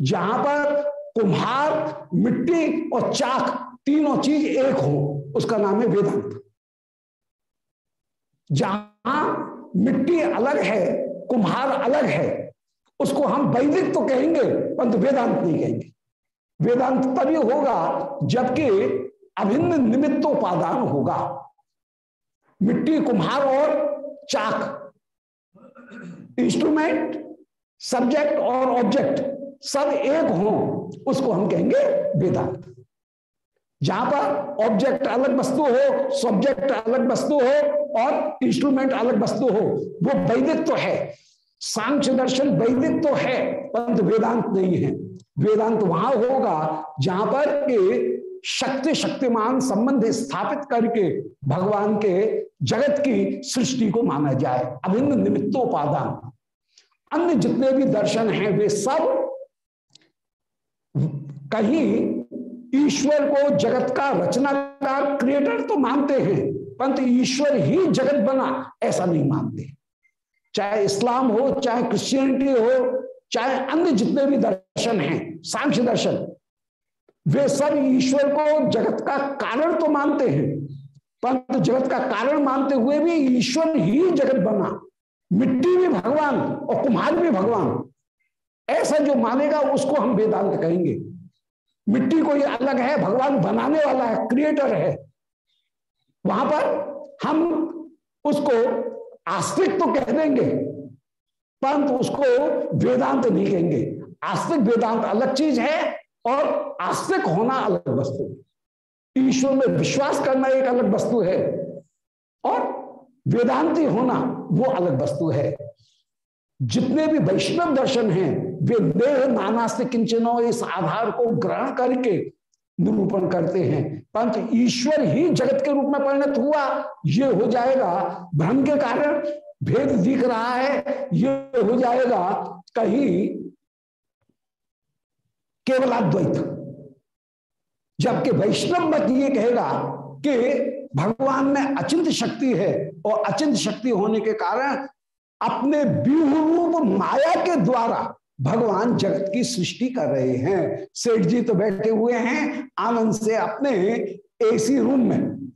जहाँ पर कुम्हार मिट्टी और चाक तीनों चीज़ एक हो। उसका नाम है वेदांत। जहाँ मिट्टी अलग है, कुम्हार अलग है, उसको हम वैदिक तो कहेंगे, परंतु वेदांत नहीं कहेंगे। वेदांत तभी होगा जबकि अभिन्न निमित्तोपादान होगा। मिट्टी, कुम्हार और चाक। इंस्ट्रूमेंट, सब्जेक्ट और ऑब्जेक्ट सब एक हो। उसको हम कहेंगे वेदांत। जहाँ पर ऑब्जेक्ट अलग वस्तु हो सब्जेक्ट अलग वस्तु हो और इंस्ट्रूमेंट अलग वस्तु हो, वो वैदिक तो है। सांख्य दर्शन वैदिक तो है, परंतु वेदांत नहीं है। वेदांत वहाँ होगा जहाँ पर के शक्ति शक्तिमान संबंध स्थापित करके भगवान के जगत की सृष्टि को माना जाए। अभिन्न निमित्तोपादान। अन्य जितने भी दर्शन हैं, वे सब कहीं ईश्वर को जगत का रचनाकार क्रिएटर तो मानते हैं, परंतु ईश्वर ही जगत बना, ऐसा नहीं मानते। चाहे इस्लाम हो, चाहे क्रिश्चियनिटी हो, चाहे अन्य जितने भी दर्शन हैं सांख्य दर्शन, वे सब ईश्वर को जगत का कारण तो मानते हैं, परंतु जगत का कारण मानते हुए भी ईश्वर ही जगत बना। मिट्टी भी भगवान और कुम्हार भी भगवान, ऐसा जो मानेगा उसको हम वेदांत कहेंगे। मिट्टी कोई अलग है, भगवान बनाने वाला है क्रिएटर है। वहाँ पर हम उसको आस्तिक तो कह देंगे, परंतु उसको वेदांत नहीं कहेंगे। आस्तिक वेदांत अलग चीज़ है और आस्तिक होना अलग वस्तु ईश्वर में विश्वास करना एक अलग वस्तु है और वेदांति होना वो अलग वस्तु है। जितने भी वैष्णव दर्शन हैं वे देह नानास्ते किंचनो इस आधार को ग्रहण करके निरूपण करते हैं। परंतु ईश्वर ही जगत के रूप में परिणत हुआ, ये हो जाएगा भ्रम के कारण, भेद दिख रहा है, ये हो जाएगा कहीं केवल अद्वैत। जबकि वैष्णव मत ये कहेगा कि भगवान में अचिंत शक्ति है और अचिंत शक्ति होने के कारण अपने व्यूह रूप माया के द्वारा भगवान जगत की सृष्टि कर रहे हैं। सेठ जी तो बैठे हुए हैं आनंद से अपने एसी रूम में।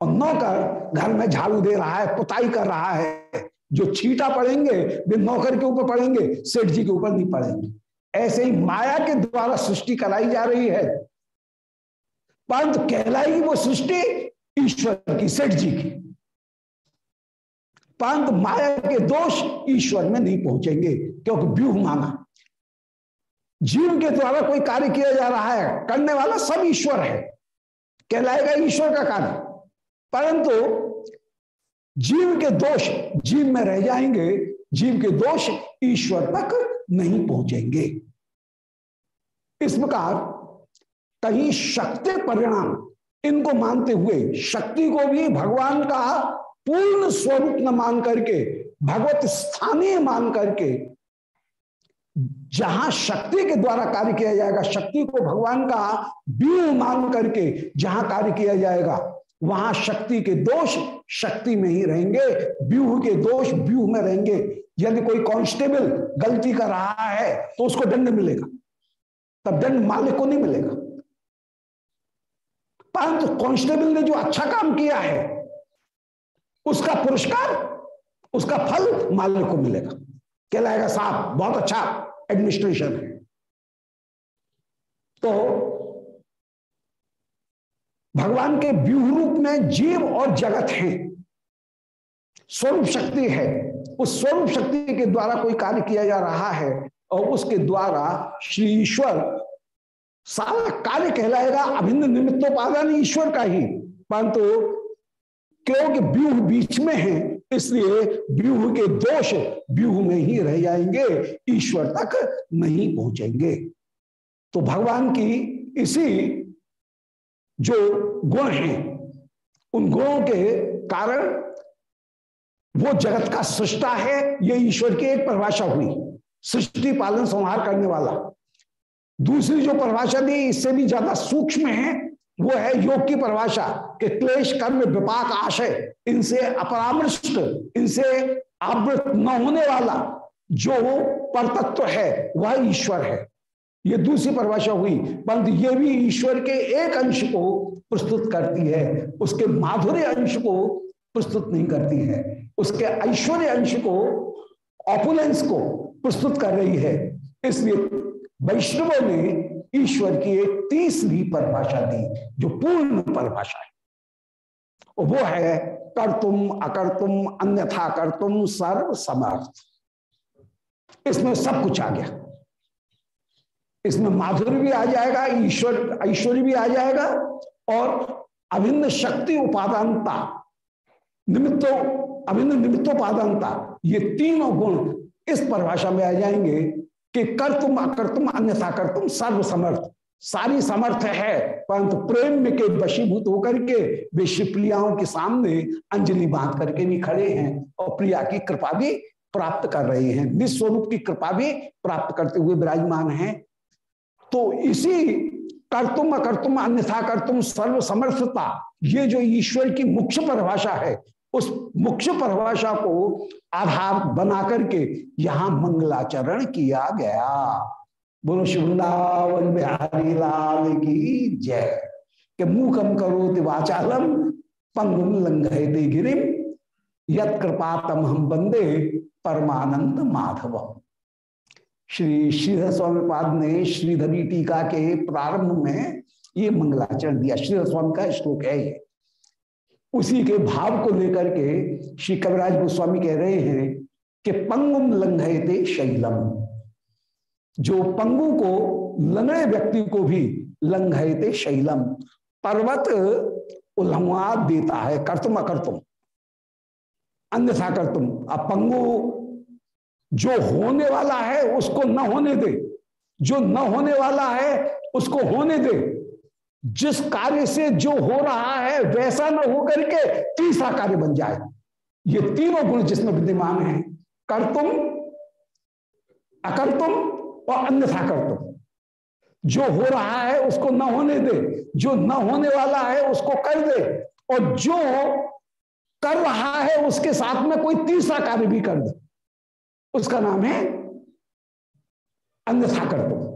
और नौकर घर में झाड़ू दे रहा है, पुताई कर रहा है। जो छीटा पड़ेंगे, वे नौकर के ऊपर पड़ेंगे, सेठ जी के ऊपर नहीं पड़ेंगे। ऐसे ही माया के द्वारा सृष्टि कराई जा रही है। परंतु कहलाएगी वो सृष्टि ईश्वर की, सेठ जी की। परंतु माया के दोष ईश्वर में नहीं पहुँचेंगे, क्योंकि व्यूह माना जीव के द्वारा कोई कार्य किया जा रहा है, करने वाला सब ईश्वर है। कहलाएगा ईश्वर का कार्य। परंतु जीव के दोष जीव में रह जाएँगे, जीव के दोष ईश्वर तक नहीं पहुँचेंगे। इस प्रकार कहीं शक्ति परिणाम, इनको मानते हुए शक्ति को भी भगवान का पूर्ण स्वरूप न मान करके, भगवत स्थानीय मान करके, जहाँ शक्ति के द्वारा कार्य किया जाएगा, शक्ति को भगवान का व्यू मान करके जहाँ कार्य किया जाएगा, वहाँ शक्ति के दोष शक्ति में ही रहेंगे, व्यूह के दोष व्यूह में रहेंगे। यदि कोई कांस्टेबल गलती कर रहा है तो उसको दंड मिलेगा। तब दंड मालिक को नहीं मिलेगा। परंतु कांस्टेबल ने जो अच्छा काम किया है उसका पुरस्कार, उसका फल मालिक को मिलेगा। कहलाएगा साहब, बहुत अच्छा एडमिनिस्ट्रेशन है। तो भगवान के व्यूह रूप में जीव और जगत है। स्वरूप शक्ति है। उस स्वरूप शक्ति के द्वारा कोई कार्य किया जा रहा है और उसके द्वारा श्री ईश्वर सारा कार्य कहलाएगा। अभिन्न निमित्तोपादान ईश्वर का ही। परंतु क्योंकि व्यूह बीच में है, इसलिए व्यूह के दोष व्यूह में ही रह जाएँगे, ईश्वर तक नहीं पहुँचेंगे। तो भगवान की इसी जो गुण हैं, उन गुणों के कारण वो जगत का सृष्टा है, ये ईश्वर की एक परिभाषा हुई, सृष्टि पालन संहार करने वाला। दूसरी जो परिभाषा दी, इससे भी ज़्यादा सूक्ष्म है वो है योग की परिभाषा कि क्लेश, कर्म, विपाक, आशय, इनसे अपरामृष्ट, इनसे आवृत न होने वाला जो परतत्व है, वह ईश्वर है। ये दूसरी परिभाषा हुई, परंतु ये भी ईश्वर के एक अंश को प्रस्तुत करती है। उसके माधुर्य अंश को प्रस्तुत नहीं करती है। उसके ऐश्वर्य अंश को, ऑपुलेंस को प्रस्तुत कर रही है। इसलिए वैष्णवों ने ईश्वर की एक तीसरी परिभाषा दी, जो पूर्ण परिभाषा है। वो है कर तुम अकर तुम अन्यथा कर तुम सर्व समर्थ इसमें सब कुछ आ गया। इसमें माधुर्य भी आ जाएगा, ईश्वर, ऐश्वर्य भी आ जाएगा, और अभिन्न शक्ति उपादानता, निमित्तो, अभिन्न निमित्तोपादानता, ये तीनों गुण इस परिभाषा में आ जाएँगे कि कर तुम, अकर तुम, अन्यथा कर तुम सर्व समर्थ सारी समर्थ है, परंतु प्रेम में के वशीभूत होकर के वे शिवप्रियाओं के सामने अंजलि बाँध करके भी खड़े हैं और प्रिया की कृपा भी प्राप्त कर रहे हैं। निस्वरूप की कृपा भी प्राप्त करते हुए विराजमान हैं। तो इसी कर्तुम अकर्तुम अन्यथा कर्तुम सर्व समर्थता ये जो ईश्वर की मुख्य परिभाषा है उस मुख्य परिभाषा को आधार बना करके यहाँ मंगलाचरण किया गया। बोलो शिवृंदावन बिहारी लाल की जय। के कम करो वाचालम, पंगुम लंघे गिरिम। यत हम बंदे, परमानंद माधव श्री श्रीधर स्वामी पाद ने श्रीधरी टीका के प्रारंभ में ये मंगलाचरण दिया। श्रीधर स्वामी का श्लोक है ये। उसी के भाव को लेकर के श्री कविराज गोस्वामी कह रहे हैं कि पंगुम लंघयते शैलम। जो पंगु को लंगड़े व्यक्ति को भी लंघयते शैलम। पर्वत उल्लंघा देता है, कर्तुम अकर्तुम। अन्यथा कर्तुम। अब पंगु जो होने वाला है, उसको न होने दे। जो न होने वाला है, उसको होने दे। जिस कार्य से जो हो रहा है, वैसा न होकर के तीसरा कार्य बन जाए। ये तीनों गुण जिसमें विद्यमान है कर्तुम अकर्तुम और अन्यथा कर्तुम जो हो रहा है, उसको न होने दे। जो न होने वाला है, उसको कर दे। और जो कर रहा है, उसके साथ में कोई तीसरा कार्य भी कर दे। उसका नाम है अन्यथा कर्तुम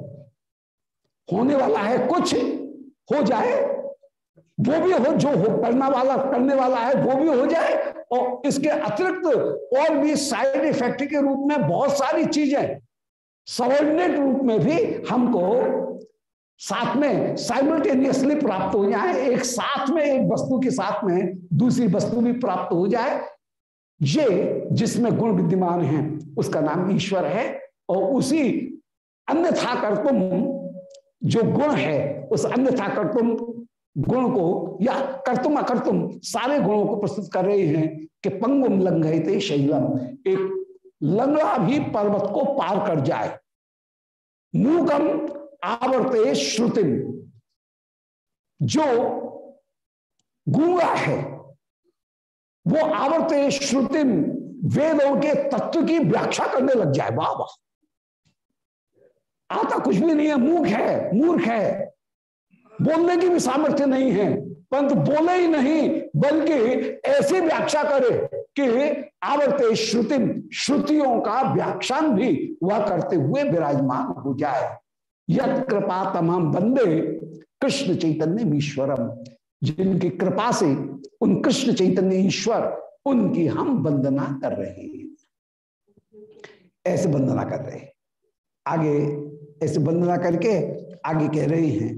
होने वाला है कुछ हो जाए, वो भी हो, जो हो, करना वाला, करने वाला है, वो भी हो जाए, और इसके अतिरिक्त और भी साइड इफ़ेक्ट के रूप में बहुत सारी चीज़ें सबॉर्डिनेट रूप में भी हमको साथ में साइमल्टेनियसली प्राप्त हो जाए। एक साथ में एक वस्तु के साथ में दूसरी वस्तु भी प्राप्त हो जाए। ये जिसमें गुण विद्यमान है, उसका नाम ईश्वर है, और उसी अन्यथा कर तुम जो गुण है, उस अन्यथा कर्तुम गुण को, या कर्तुम अकर्तुम सारे गुणों को प्रस्तुत कर रहे हैं कि पंगुम लंघते शैलम। एक लंगड़ा भी पर्वत को पार कर जाए। मूकम आवर्ते श्रुतिम। जो गूँगा है, वो आवर्ते श्रुतिम वेदों के तत्व की व्याख्या करने लग जाए। वाह वाह। आता कुछ भी नहीं है, मूर्ख है मूर्ख है। बोलने की भी सामर्थ्य नहीं है। परंतु बोले ही नहीं, बल्कि ऐसी व्याख्या करे कि आवर्ते श्रुति श्रुतियों का व्याख्यान भी वह करते हुए विराजमान हो जाए। यद कृपा तमाम बंदे, कृष्ण चैतन्य ईश्वरम, जिनकी कृपा से उन कृष्ण चैतन्य ईश्वर, उनकी हम वंदना कर रहे हैं। ऐसे वंदना कर रहे हैं। आगे ऐसे वंदना करके आगे कह रहे हैं।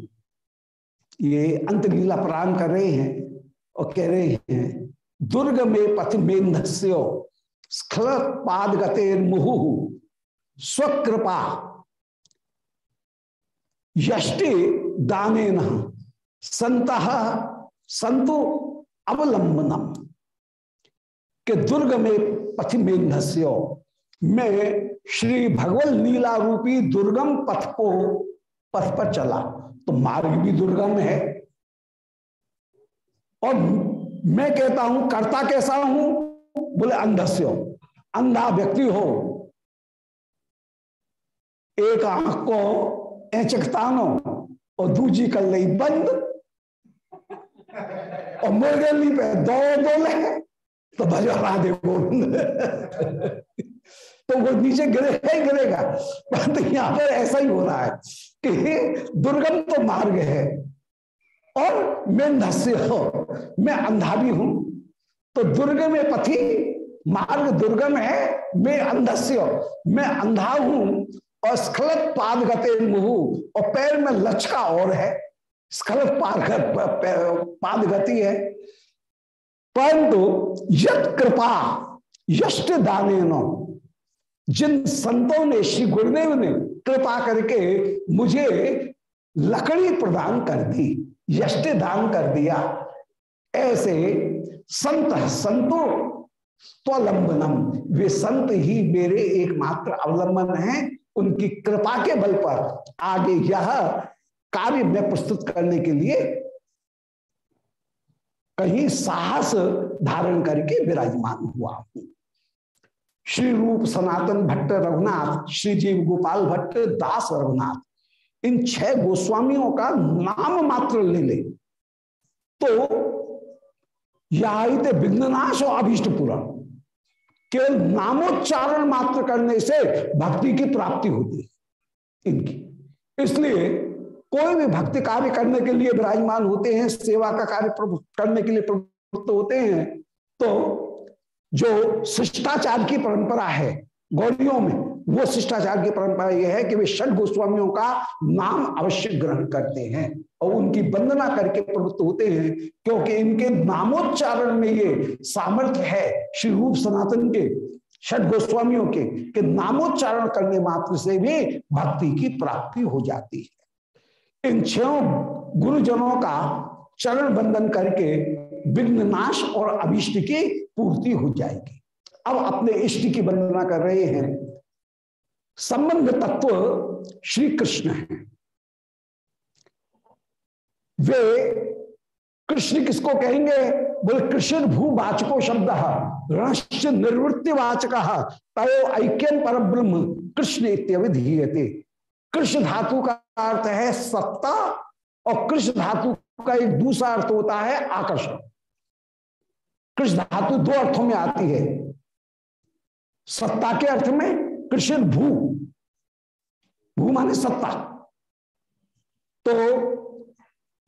ये अंतलीला प्रारंभ कर रहे हैं और कह रहे हैं, दुर्ग में पथ मेन्धस्यो स्खल पाद गते मुहु, स्वकृपा, यष्टि दाने न, संत संतु अवलंबनम, के दुर्ग में पथ मेन्धस्यो मैं श्री भगवत लीला रूपी दुर्गम पथ को, पथ पर चला। तो मार्ग भी दुर्गम है। और मैं कहता हूँ, कर्ता कैसा हूँ? बोले, अंधस्य हो। अंधा व्यक्ति हो। एक आँख को एचकतानो और दूजी कर ली बंद। और मुर्गली पे दो बोले तो भजो राधे गोविंद। तो वो नीचे गिरेगा ही गिरेगा। परंतु यहाँ पर ऐसा ही हो रहा है कि दुर्गम तो मार्ग है और मैं नस्य हो, मैं अंधा भी हूँ। तो दुर्ग में पथी, मार्ग दुर्गम है, मैं अंधस्य मैं अंधा हूँ और स्खलत पाद गते मुहु और पैर में लचका और है। स्खलत पाद पाद गति है। परंतु यद कृपा, यष्ट दाने जिन संतों ने श्री गुरुदेव ने कृपा करके मुझे लकड़ी प्रदान कर दी, यष्ट दान कर दिया, ऐसे संत संतो, स्वलंबनम, वे संत ही मेरे एकमात्र अवलंबन हैं, उनकी कृपा के बल पर आगे यह कार्य में प्रस्तुत करने के लिए कहीं साहस धारण करके विराजमान हुआ हूँ। श्री रूप सनातन भट्ट रघुनाथ श्री जीव गोपाल भट्ट, दास रघुनाथ। इन छह गोस्वामियों का नाम मात्र ले ले। तो यह विघ्ननाश और अभीष्ट पूरा केवल नामोच्चारण मात्र करने से भक्ति की प्राप्ति होती है इनकी। इसलिए कोई भी भक्ति कार्य करने के लिए विराजमान होते हैं, सेवा का कार्य करने के लिए प्रवृत्त होते हैं तो जो शिष्टाचार की परंपरा है, गौड़ियों में, वो शिष्टाचार की परंपरा यह है कि वे षड गोस्वामियों का नाम अवश्य ग्रहण करते हैं और उनकी वंदना करके प्रवृत्त होते हैं, क्योंकि इनके नामोच्चारण में ये सामर्थ्य है श्री रूप सनातन के षड गोस्वामियों के, कि नामोच्चारण करने मात्र से भी भक्ति की प्राप्ति हो जाती है। इन छो गुरुजनों का चरण बंधन करके विघ्न नाश और अभिष्ट की पूर्ति हो जाएगी। अब अपने इष्ट की वंदना कर रहे हैं। संबंध तत्व श्री कृष्ण है। वे कृष्ण किसको कहेंगे? बोले, कृष्ण भूवाचको शब्द रणश्च निर्वृत्ति वाचक, तयो ऐक्यम पर ब्रह्म कृष्ण इत्यविधीयते कृष्ण धातु का अर्थ है सत्ता, और कृष्ण धातु का एक दूसरा अर्थ होता है आकर्षण। कृष्ण धातु दो अर्थों में आती है। सत्ता के अर्थ में कृष्ण भू। भू माने सत्ता। तो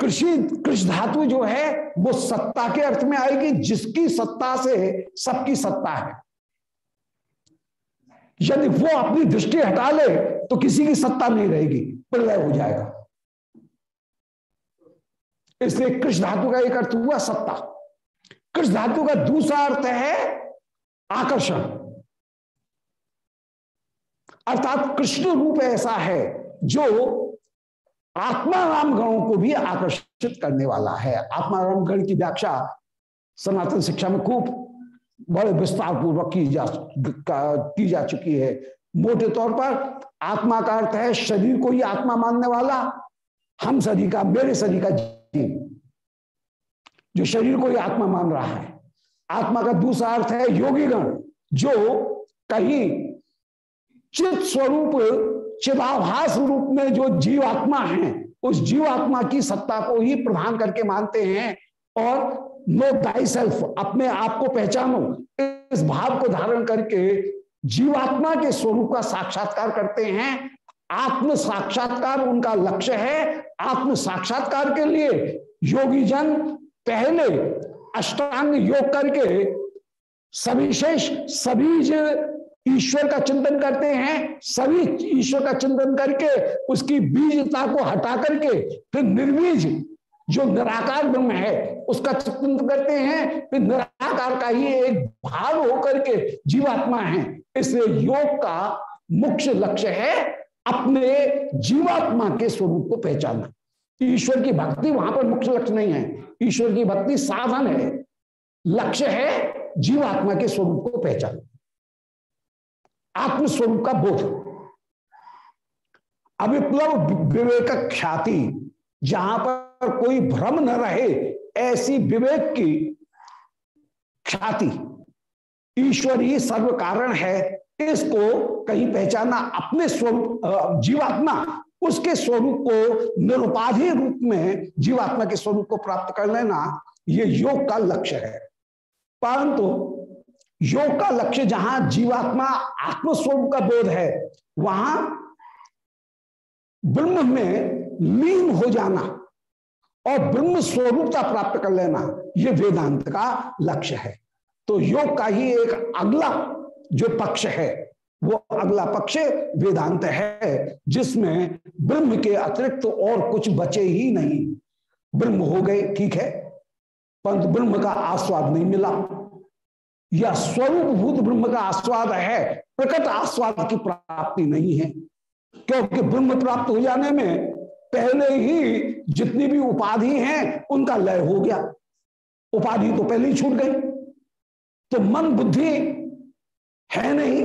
कृषि, कृष्ण धातु जो है, वो सत्ता के अर्थ में आएगी, जिसकी सत्ता से सबकी सत्ता है। यदि वो अपनी दृष्टि हटा ले तो किसी की सत्ता नहीं रहेगी, प्रलय हो जाएगा। इसलिए कृष्ण धातु का एक अर्थ हुआ सत्ता। कृष्ण धातु का दूसरा अर्थ है आकर्षण। अर्थात कृष्ण रूप ऐसा है जो आत्मा राम गणों को भी आकर्षित करने वाला है। आत्मा राम गण की व्याख्या सनातन शिक्षा में खूब बड़े विस्तार पूर्वक की जा की जा चुकी है। मोटे तौर पर आत्मा का अर्थ है शरीर को ही आत्मा मानने वाला, हम शरीर का, मेरे शरीर का जीव। जो शरीर को ही आत्मा मान रहा है। आत्मा का दूसरा अर्थ है योगीगण, जो कहीं चित स्वरूप, चिदाभास रूप में जो जीवात्मा है, उस जीवात्मा की सत्ता को ही प्रधान करके मानते हैं और नो दाई सेल्फ अपने आप को पहचानो। इस भाव को धारण करके जीवात्मा के स्वरूप का साक्षात्कार करते हैं। आत्म साक्षात्कार उनका लक्ष्य है। आत्म साक्षात्कार के लिए योगी जन पहले अष्टांग योग करके सविशेष सभी ईश्वर का चिंतन करते हैं, सभी ईश्वर का चिंतन करके उसकी बीजता को हटा करके फिर निर्बीज जो निराकार ब्रह्म है, उसका चिंतन करते हैं, फिर निराकार का ही एक भाव होकर के जीवात्मा है। इसलिए योग का मुख्य लक्ष्य है अपने जीवात्मा के स्वरूप को पहचानना। ईश्वर की भक्ति वहाँ पर मुख्य लक्ष्य नहीं है। ईश्वर की भक्ति साधन है। लक्ष्य है जीवात्मा के स्वरूप को पहचान आत्मस्वरूप का बोध। अविप्लव विवेक ख्याति। जहाँ पर कोई भ्रम न रहे, ऐसी विवेक की ख्याति। ईश्वर ही सर्व कारण है। इसको कहीं पहचाना अपने स्वरूप जीवात्मा उसके स्वरूप को निरुपाधि रूप में जीवात्मा के स्वरूप को प्राप्त कर लेना ये योग का लक्ष्य है। परंतु योग का लक्ष्य जहाँ जीवात्मा आत्मस्वरूप का बोध है, वहाँ ब्रह्म में लीन हो जाना और ब्रह्म स्वरूपता प्राप्त कर लेना यह वेदांत का लक्ष्य है। तो योग का ही एक अगला जो पक्ष है अगला पक्ष वेदांत है, जिसमें ब्रह्म के अतिरिक्त तो और कुछ बचे ही नहीं। ब्रह्म हो गए, ठीक है, परंतु ब्रह्म का आस्वाद नहीं मिला। या स्वरूप भूत ब्रह्म का आस्वाद है, प्रकट आस्वाद की प्राप्ति नहीं है, क्योंकि ब्रह्म प्राप्त हो जाने में पहले ही जितनी भी उपाधि हैं, उनका लय हो गया। उपाधि तो पहले ही छूट गई। तो मन बुद्धि है नहीं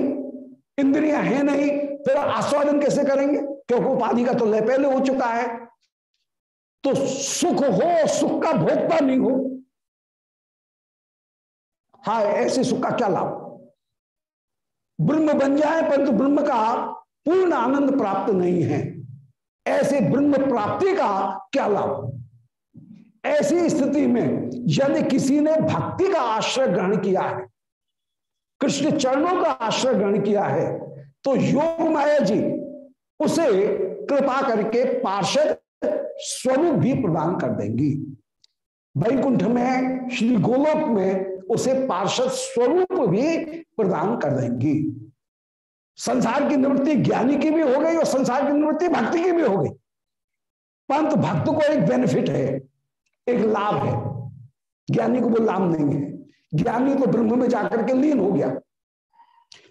इंद्रियाँ है नहीं फिर आस्वादन कैसे करेंगे? क्योंकि उपाधि का तो लय पहले हो चुका है। तो सुख हो, सुख का भोगता नहीं हो। हा ऐसे सुख का क्या लाभ? ब्रह्म बन जाए, परंतु ब्रह्म का पूर्ण आनंद प्राप्त नहीं है। ऐसे ब्रह्म प्राप्ति का क्या लाभ? ऐसी स्थिति में यदि किसी ने भक्ति का आश्रय ग्रहण किया है कृष्ण चरणों का आश्रय ग्रहण किया है। तो योग माया जी, उसे कृपा करके पार्षद स्वरूप भी प्रदान कर देंगी। वैकुंठ में, श्री गोलोक में उसे पार्षद स्वरूप भी प्रदान कर देंगी। संसार की निवृत्ति ज्ञानी की भी हो गई और संसार की निवृत्ति भक्ति की भी हो गई। परंतु भक्त को एक बेनिफिट है, एक लाभ है। ज्ञानी को वो लाभ नहीं है। ज्ञानी तो ब्रह्म में जाकर के लीन हो गया।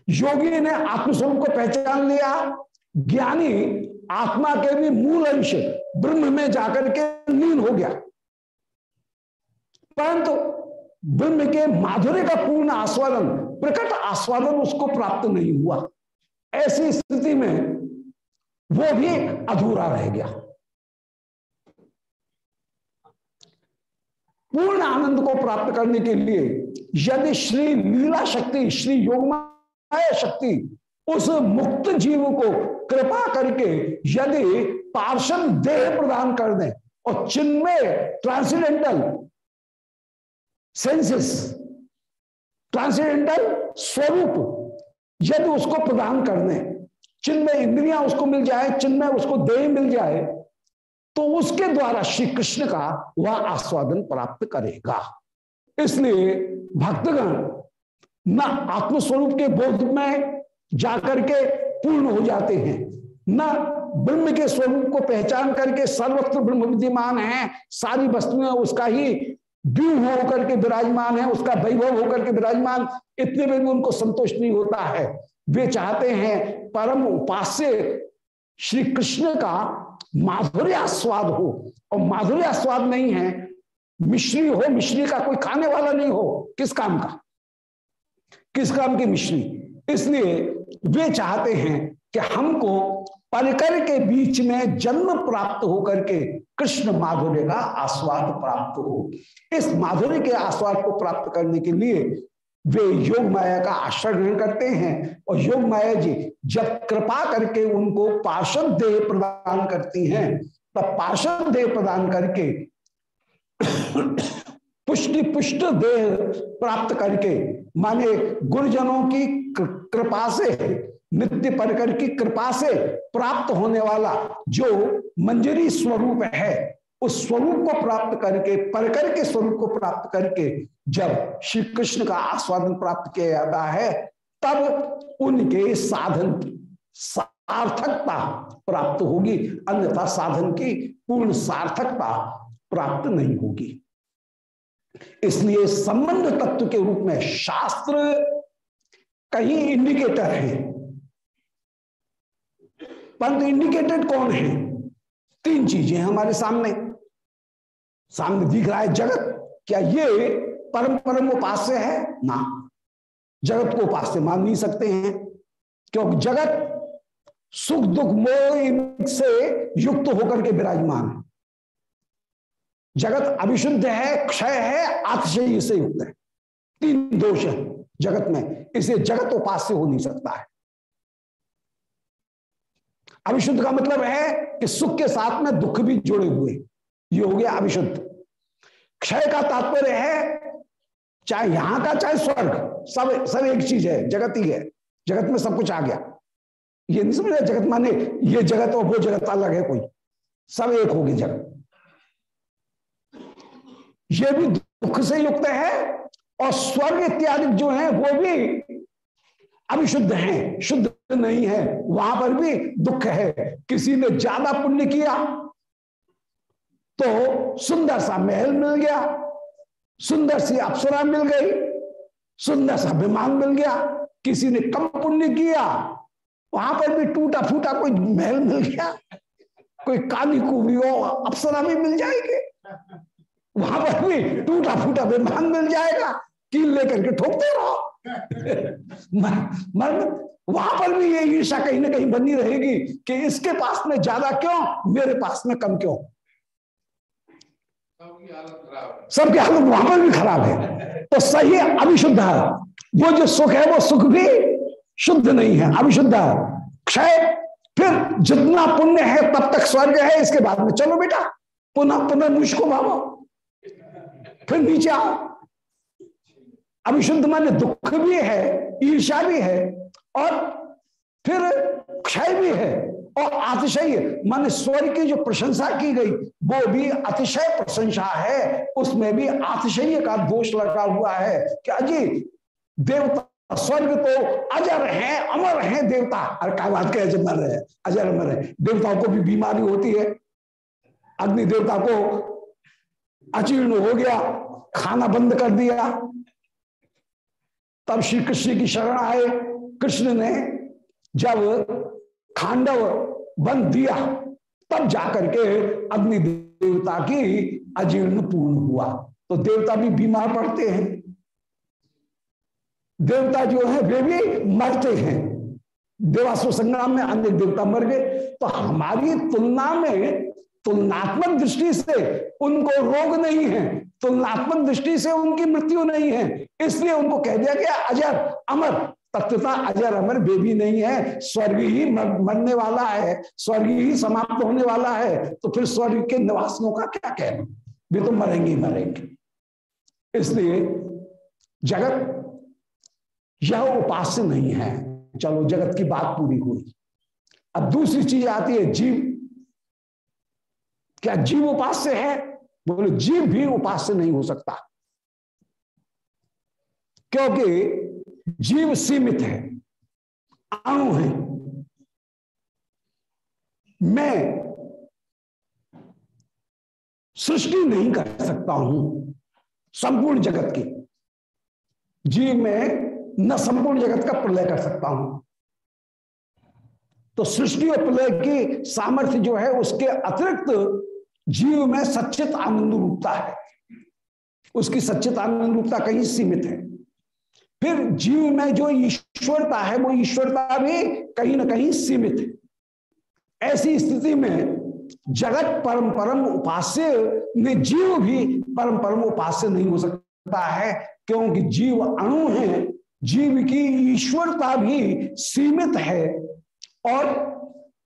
योगी ने आत्मस्वरूप को पहचान लिया। ज्ञानी आत्मा के भी मूल अंश ब्रह्म में जाकर के लीन हो गया। परंतु ब्रह्म के माधुर्य का पूर्ण आस्वादन, प्रकट आस्वादन उसको प्राप्त नहीं हुआ। ऐसी स्थिति में वो भी अधूरा रह गया। पूर्ण आनंद को प्राप्त करने के लिए यदि श्री लीला शक्ति, श्री योगमाया शक्ति उस मुक्त जीव को कृपा करके यदि पार्षद देह प्रदान कर दें और चिन्मय ट्रांसीडेंटल सेंसेस ट्रांसीडेंटल स्वरूप यदि उसको प्रदान कर दें, चिन्मय इंद्रियाँ उसको मिल जाए, चिन्मय उसको देह मिल जाए तो उसके द्वारा श्री कृष्ण का वह आस्वादन प्राप्त करेगा। इसलिए भक्तगण, न आत्मस्वरूप के बोध में जाकर के पूर्ण हो जाते हैं, न ब्रह्म के स्वरूप को पहचान करके सर्वत्र ब्रह्म विद्यमान है, सारी वस्तुएँ उसका ही व्यूह होकर के विराजमान है, उसका वैभव होकर के विराजमान, इतने में भी उनको संतोष नहीं होता है। वे चाहते हैं परम उपास्य श्री कृष्ण का माधुर्य स्वाद हो और माधुर्य स्वाद नहीं है, मिश्री हो, मिश्री का कोई खाने वाला नहीं हो, किस काम का? किस काम की मिश्री? इसलिए वे चाहते हैं कि हमको परिकर के बीच में जन्म प्राप्त होकर के कृष्ण माधुर्य का आस्वाद प्राप्त हो। इस माधुर्य के आस्वाद को प्राप्त करने के लिए वे योग माया का आश्रय ग्रहण करते हैं। और योग माया जी जब कृपा करके उनको पार्षद देह प्रदान करती हैं, तब पार्षद देह प्रदान करके पुष्टि पुष्ट देह प्राप्त करके, माने गुरुजनों की, कृपा से, नित्य परकर की कृपा से प्राप्त होने वाला जो मंजरी स्वरूप है उस स्वरूप को प्राप्त करके, परकर के स्वरूप को प्राप्त करके, जब श्री कृष्ण का आस्वादन प्राप्त किया जाता है, तब उनके साधन की सार्थकता प्राप्त होगी, अन्यथा साधन की पूर्ण सार्थकता प्राप्त नहीं होगी। इसलिए संबंध तत्व के रूप में शास्त्र कहीं इंडिकेटर है। परंतु इंडिकेटेड कौन है? तीन चीज़ें हमारे सामने। सामने दिख रहा है जगत। क्या ये परम परम उपास्य है? ना। जगत को उपास्य मान नहीं सकते हैं। क्योंकि जगत सुख दुख मोह से युक्त होकर के विराजमान है। जगत अभिशुद्ध है, क्षय है आतिशय से युक्त है। तीन दोष है जगत में। इसे जगत उपास्य हो नहीं सकता है। अभिशुद्ध का मतलब है कि सुख के साथ में दुख भी जुड़े हुए ये हो गया अविशुद्ध। क्षय का तात्पर्य है, चाहे यहाँ का, चाहे स्वर्ग, सब सब एक चीज़ है, जगत ही है। जगत में सब कुछ आ गया। ये नहीं समझ जगत माने, ये जगत और वो जगत अलग है कोई। सब एक होगी जगत। ये भी दुख से युक्त है और स्वर्ग इत्यादि जो है, वो भी अभिशुद्ध है, शुद्ध नहीं है। वहाँ पर भी दुख है। किसी ने ज़्यादा पुण्य किया तो सुंदर सा महल मिल गया सुंदर सी अप्सरा मिल गई सुंदर सा विमान मिल गया किसी ने कम पुण्य किया वहाँ पर भी टूटा फूटा कोई महल मिल गया कोई काली कुबरी अप्सरा भी मिल जाएगी। वहाँ पर भी टूटा फूटा विमान मिल जाएगा कील लेकर के ठोकते रहो। मर, मर, वहाँ पर भी ये ईर्षा कहीं ना कहीं बनी रहेगी कि इसके पास में ज़्यादा क्यों मेरे पास में कम क्यों। सबकी हालत वहाँ पर भी खराब है। तो सही अभिशुद्ध वो जो सुख है, वो सुख भी शुद्ध नहीं है अभिशुद्ध क्षय, फिर जितना पुण्य है, तब तक स्वर्ग है। इसके बाद में चलो बेटा, पुनः पुनः मुझको भावो फिर नीचे आओ। अभिशुद्ध माने दुख भी है ईर्षा भी है, और फिर क्षय भी है। और अतिशय मान स्वर की जो प्रशंसा की गई, वो भी अतिशय प्रशंसा है। उसमें भी अतिशय का दोष लगा हुआ है क्या जी देवता स्वर्ग तो अजर है, अमर है देवता। अरे क्या बात कहे अमर है, अजर अमर है। देवताओं को भी बीमारी होती है। अग्नि देवता को अचीर्ण हो गया, खाना बंद कर दिया। तब श्री कृष्ण की शरण आए। कृष्ण ने जब खांडव बन दिया, तब जाकर के अग्नि देवता की अजीर्ण पूर्ण हुआ। तो देवता भी बीमार पड़ते हैं। देवता जो है, वे भी मरते हैं। देवासु संग्राम में अन्य देवता मर गए। तो हमारी तुलना में तुलनात्मक दृष्टि से उनको रोग नहीं है। तुलनात्मक दृष्टि से उनकी मृत्यु नहीं है। इसलिए उनको कह दिया गया, अजर, अमर तत्वता अजर अमर बेबी नहीं है स्वर्ग ही मरने वाला है स्वर्ग ही समाप्त होने वाला है तो फिर स्वर्ग के निवासियों का क्या कहना? वे तो मरेंगे ही मरेंगे। इसलिए जगत यह उपास्य नहीं है। चलो, जगत की बात पूरी हुई। अब दूसरी चीज़ आती है, जीव। क्या जीव उपास्य है? बोले, जीव भी उपास्य नहीं हो सकता। क्योंकि जीव सीमित है अणु है। मैं सृष्टि नहीं कर सकता हूँ संपूर्ण जगत की। जीव में न संपूर्ण जगत का प्रलय कर सकता हूँ। तो सृष्टि और प्रलय की सामर्थ्य जो है, उसके अतिरिक्त जीव में सच्चित आनंद रूपता है। उसकी सच्चित आनंद रूपता कहीं सीमित है? फिर जीव में जो ईश्वरता है, वो ईश्वरता भी कहीं ना कहीं सीमित है। ऐसी स्थिति में जगत परम परम उपास्य में जीव भी परम परम उपास्य नहीं हो सकता है, क्योंकि जीव अणु है, जीव की ईश्वरता भी सीमित है। और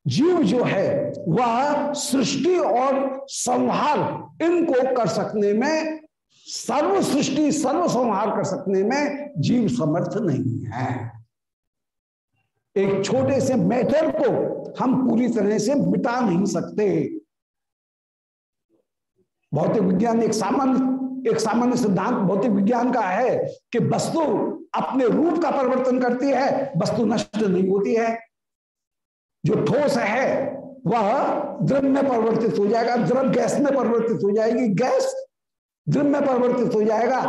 जीव जो है, वह सृष्टि और संहार इनको कर सकने में सर्व सृष्टि सर्व संहार कर सकने में जीव समर्थ नहीं है। एक छोटे से मैटर को हम पूरी तरह से मिटा नहीं सकते। भौतिक विज्ञान एक सामान्य एक सामान्य सिद्धांत भौतिक विज्ञान का है कि वस्तु अपने रूप का परिवर्तन करती है, वस्तु नष्ट नहीं होती है। जो ठोस है, वह द्रव में परिवर्तित हो जाएगा द्रव गैस में परिवर्तित हो जाएगी। गैस द्रव में परिवर्तित हो जाएगा।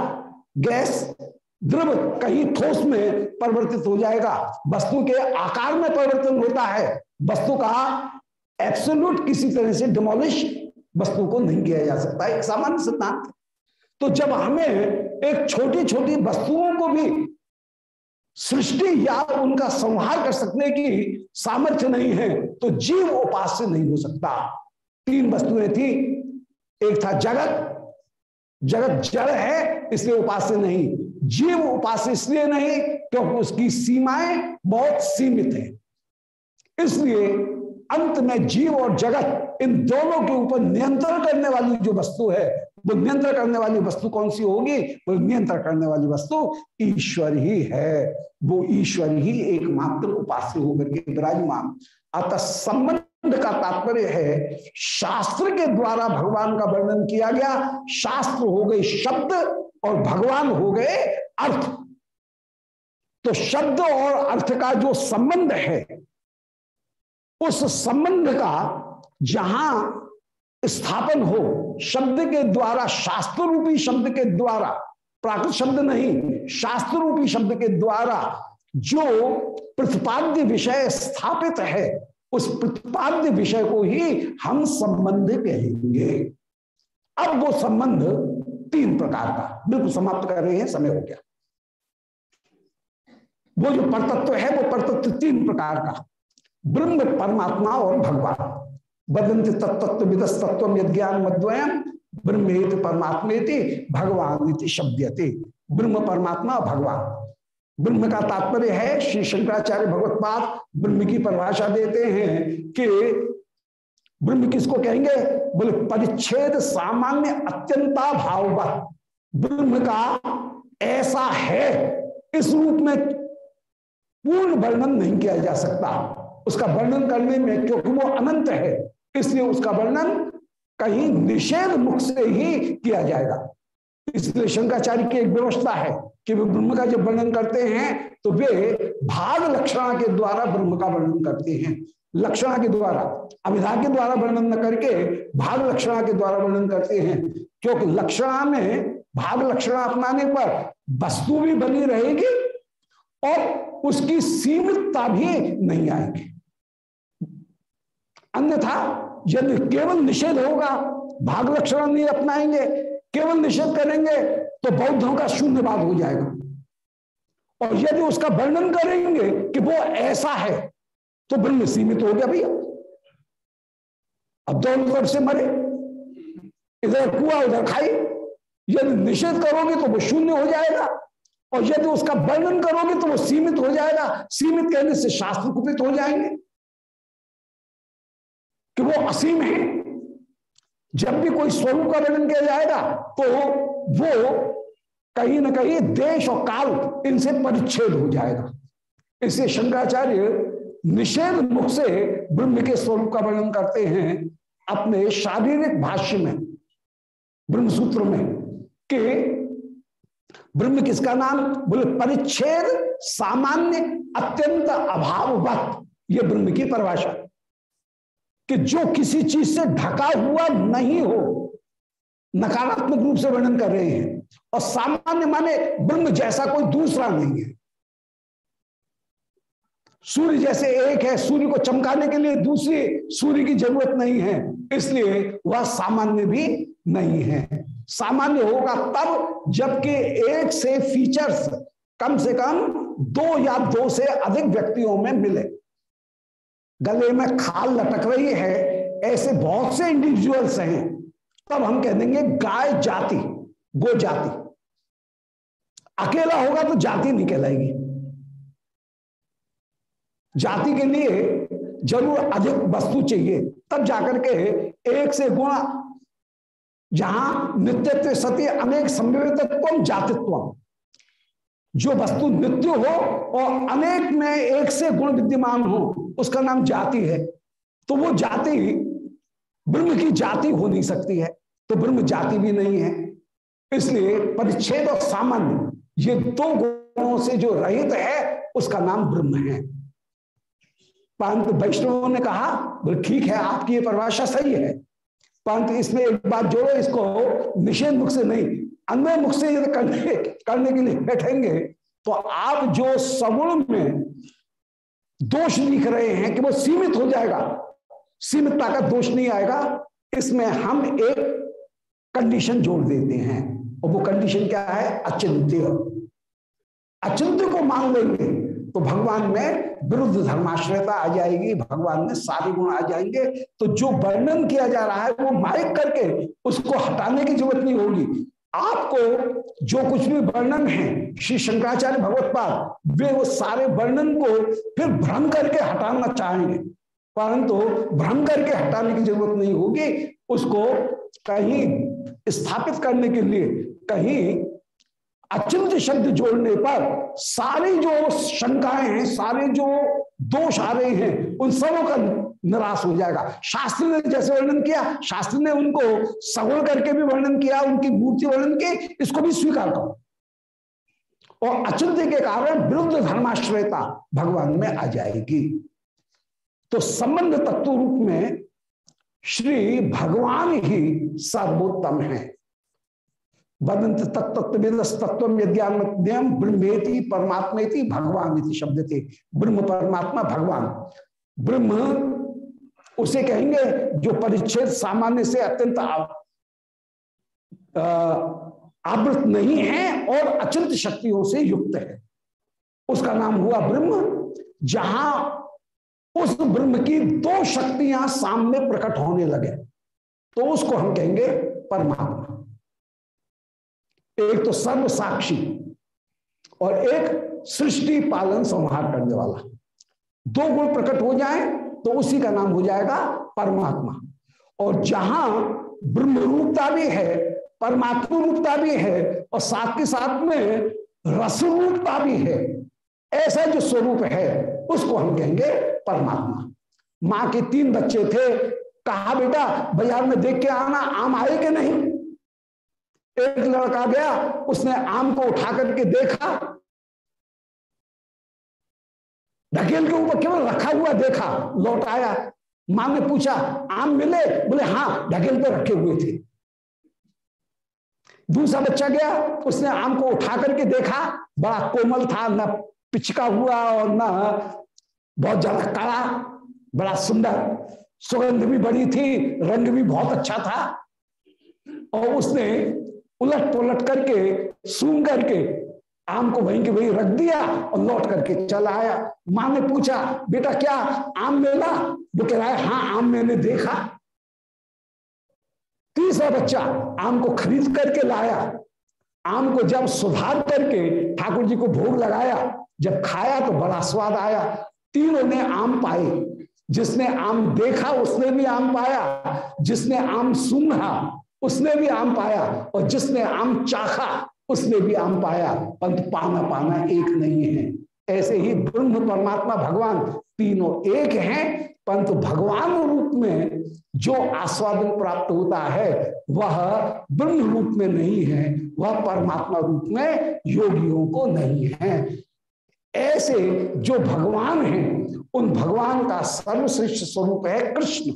गैस द्रव कहीं ठोस में परिवर्तित हो जाएगा। वस्तु के आकार में परिवर्तन होता है। वस्तु का एब्सोल्यूट किसी तरह से डिमोलिश वस्तु को नहीं किया जा सकता। एक सामान्य सिद्धांत तो जब हमें एक छोटी छोटी वस्तुओं को भी सृष्टि या उनका संहार कर सकने की सामर्थ्य नहीं है तो जीव उपास्य नहीं हो सकता। तीन वस्तुएँ थी। एक था जगत जगत जड़ है, इसलिए उपास्य नहीं। जीव उपास्य इसलिए नहीं क्योंकि उसकी सीमाएँ बहुत सीमित है। इसलिए अंत में जीव और जगत इन दोनों के ऊपर नियंत्रण करने वाली जो वस्तु है, वो नियंत्रण करने वाली वस्तु कौन सी होगी? वो नियंत्रण करने वाली वस्तु ईश्वर ही है। वो ईश्वर ही एकमात्र उपास्य होकर के विराजमान। अतः संबंध का तात्पर्य है, शास्त्र के द्वारा भगवान का वर्णन किया गया। शास्त्र हो गए शब्द और भगवान हो गए अर्थ। तो शब्द और अर्थ का जो संबंध है, उस संबंध का जहाँ स्थापन हो, शब्द के द्वारा शास्त्र रूपी शब्द के द्वारा, प्राकृत शब्द नहीं शास्त्र रूपी शब्द के द्वारा जो प्रतिपाद्य विषय स्थापित है उस प्रतिपाद्य विषय को ही हम संबंध कहेंगे। अब वो संबंध तीन प्रकार का, बिल्कुल समाप्त कर रहे हैं, समय हो गया। वो जो परतत्व है, वो परतत्व तीन प्रकार का। ब्रह्म, परमात्मा और भगवान। बदंत तत्व विदस तत्व ज्ञान मद्वयम ब्रह्मेत, परमात्मेति, भगवान शब्दते ब्रह्म, परमात्मा, भगवान। ब्रह्म का तात्पर्य है, श्री शंकराचार्य भगवत पाद ब्रह्म की परिभाषा देते हैं कि ब्रह्म किसको कहेंगे? बोले, परिच्छेद सामान्य अत्यंता भाव ब्रह्म का ऐसा है, इस रूप में पूर्ण वर्णन नहीं किया जा सकता। उसका वर्णन करने में क्योंकि वो अनंत है, इसलिए उसका वर्णन कहीं निषेध मुख से ही किया जाएगा। इसलिए शंकराचार्य की एक व्यवस्था है कि वे ब्रह्म का जब वर्णन करते हैं तो वे भाग लक्षणा के द्वारा ब्रह्म का वर्णन करते हैं। लक्षणा के द्वारा अभिधा के द्वारा वर्णन न करके भाग लक्षणा के द्वारा वर्णन करते हैं। क्योंकि लक्षणा में भाग लक्षणा अपनाने पर वस्तु भी बनी रहेगी और उसकी सीमितता भी नहीं आएगी। अन्यथा यदि केवल निषेध होगा, भाग लक्षण नहीं अपनाएँगे केवल निषेध करेंगे तो बौद्धों का शून्यवाद हो जाएगा। और यदि उसका वर्णन करेंगे कि वो ऐसा है तो ब्रह्म सीमित हो गया भैया। अब दोनों तरफ़ से मरे, इधर कुआ, उधर खाई। यदि निषेध करोगे तो वो शून्य हो जाएगा, और यदि उसका वर्णन करोगे तो वो सीमित हो जाएगा। सीमित कहने से शास्त्र कुपित हो जाएँगे कि वो असीम है। जब भी कोई स्वरूप का वर्णन किया जाएगा तो वो कहीं ना कहीं देश और काल इनसे परिच्छेद हो जाएगा। इसलिए शंकराचार्य निषेध मुख से ब्रह्म के स्वरूप का वर्णन करते हैं अपने शारीरिक भाष्य में ब्रह्म सूत्र में, कि ब्रह्म किसका नाम? बोले, परिच्छेद सामान्य, अत्यंत अभाववत यह ब्रह्म की परिभाषा। कि जो किसी चीज़ से ढका हुआ नहीं हो, नकारात्मक रूप से वर्णन कर रहे हैं, और सामान्य माने ब्रह्म जैसा कोई दूसरा नहीं है। सूर्य जैसे एक है, सूर्य को चमकाने के लिए दूसरी सूर्य की ज़रूरत नहीं है, इसलिए वह सामान्य भी नहीं है। सामान्य होगा तब, जबकि एक से फीचर्स कम से कम दो या दो से अधिक व्यक्तियों में मिले। गले में खाल लटक रही है, ऐसे बहुत से इंडिविजुअल्स हैं। तब हम कह देंगे, गाय जाति गो जाति। अकेला होगा तो जाति नहीं कहलाएगी। जाति के लिए ज़रूर अधिक वस्तु चाहिए। तब जाकर के एक से गुण, जहाँ नित्यत्व सत्य, अनेक संवितत्व जातित्व। जो वस्तु नित्य हो और अनेक में एक से गुण विद्यमान हो उसका नाम जाति है। तो वो जाति, ब्रह्म की जाति हो नहीं सकती है। तो ब्रह्म जाति भी नहीं है। इसलिए परिच्छेद और सामान्य, ये दो गुणों से जो रहित है, उसका नाम ब्रह्म है। परंतु वैष्णवों ने कहा ठीक है, आपकी ये परिभाषा सही है। परंतु इसमें एक बात जोड़ो, इसको निषेध मुख से नहीं अन्य मुख से यदि करने करने के लिए बैठेंगे तो आप जो सगुण में दोष लिख रहे हैं कि वो सीमित हो जाएगा। सीमितता का दोष नहीं आएगा। इसमें हम एक कंडीशन जोड़ देते हैं। और वो कंडीशन क्या है? अचिंत्य। अचिंत्य को मान लेंगे तो भगवान में विरुद्ध धर्माश्रयता आ जाएगी, भगवान में सारे गुण आ जाएँगे। तो जो वर्णन किया जा रहा है, वो माइक करके उसको हटाने की ज़रूरत नहीं होगी। आपको जो कुछ भी वर्णन है श्री शंकराचार्य भगवत पाद वे वो सारे वर्णन को फिर भ्रम करके हटाना चाहेंगे। परंतु भ्रम करके हटाने की ज़रूरत नहीं होगी, उसको कहीं स्थापित करने के लिए, कहीं अचिंत शब्द जोड़ने पर सारी जो शंकाएँ हैं, सारे जो दोष आ रहे हैं, उन सबों का निराश हो जाएगा। शास्त्र ने जैसे वर्णन किया, शास्त्र ने उनको सगुण करके भी वर्णन किया, उनकी मूर्ति वर्णन की, इसको भी स्वीकार करो। और अचिंत्य के कारण विरुद्ध धर्माश्रयता भगवान में आ जाएगी। तो संबंध तत्व रूप में श्री भगवान ही सर्वोत्तम है। तत्व तत्व यज्ञान ब्रह्मेति परमात्मा भगवान शब्द थे ब्रह्म परमात्मा भगवान। ब्रह्म उसे कहेंगे जो परिच्छेद सामान्य से अत्यंत आवृत नहीं है और अचिंत शक्तियों से युक्त है। उसका नाम हुआ ब्रह्म, जहाँ उस ब्रह्म की दो शक्तियाँ सामने प्रकट होने लगे। तो उसको हम कहेंगे परमात्मा। एक तो सर्व साक्षी और एक सृष्टि पालन संहार करने वाला। दो गुण प्रकट हो जाए तो उसी का नाम हो जाएगा परमात्मा। और जहाँ ब्रह्म रूपता भी है परमात्मा रूपता भी है, और साथ के साथ में रस रूपता भी है, ऐसा जो स्वरूप है, उसको हम कहेंगे परमात्मा। माँ के तीन बच्चे थे, कहा, बेटा, बाज़ार में देख के आना, आम आए कि नहीं? एक लड़का गया, उसने आम को उठा करके देखा ढकेल के ऊपर केवल रखा हुआ देखा? लौट आया। माँ ने पूछा, आम मिले? बोले हाँ ढकेल पे रखे हुए थे। दूसरा बच्चा गया, उसने आम को उठा करके देखा, बड़ा कोमल था, न पिचका हुआ और न बहुत ज़्यादा कड़ा बड़ा सुंदर। सुगंध भी बड़ी थी, रंग भी बहुत अच्छा था। और उसने उलट पुलट करके, सूंघ करके आम को वहीं के वहीं रख दिया और लौट करके चला आया। माँ ने पूछा, बेटा, क्या आम मिला वो कह रहा है हाँ आम मैंने देखा। तीसरा बच्चा आम को खरीद करके लाया। आम को जब सुधार करके ठाकुर जी को भोग लगाया, जब खाया तो बड़ा स्वाद आया। तीनों ने आम पाए। जिसने आम देखा, उसने भी आम पाया। जिसने आम सूंघा उसने भी आम पाया। और जिसने आम चाखा उसने भी आम पाया पंत पाना पाना एक नहीं है। ऐसे ही ब्रह्म परमात्मा भगवान तीनों एक हैं। परंतु भगवान रूप में जो आस्वादन प्राप्त होता है, वह ब्रह्म रूप में नहीं है, वह परमात्मा रूप में योगियों को नहीं है। ऐसे जो भगवान हैं, उन भगवान का सर्वश्रेष्ठ स्वरूप है कृष्ण।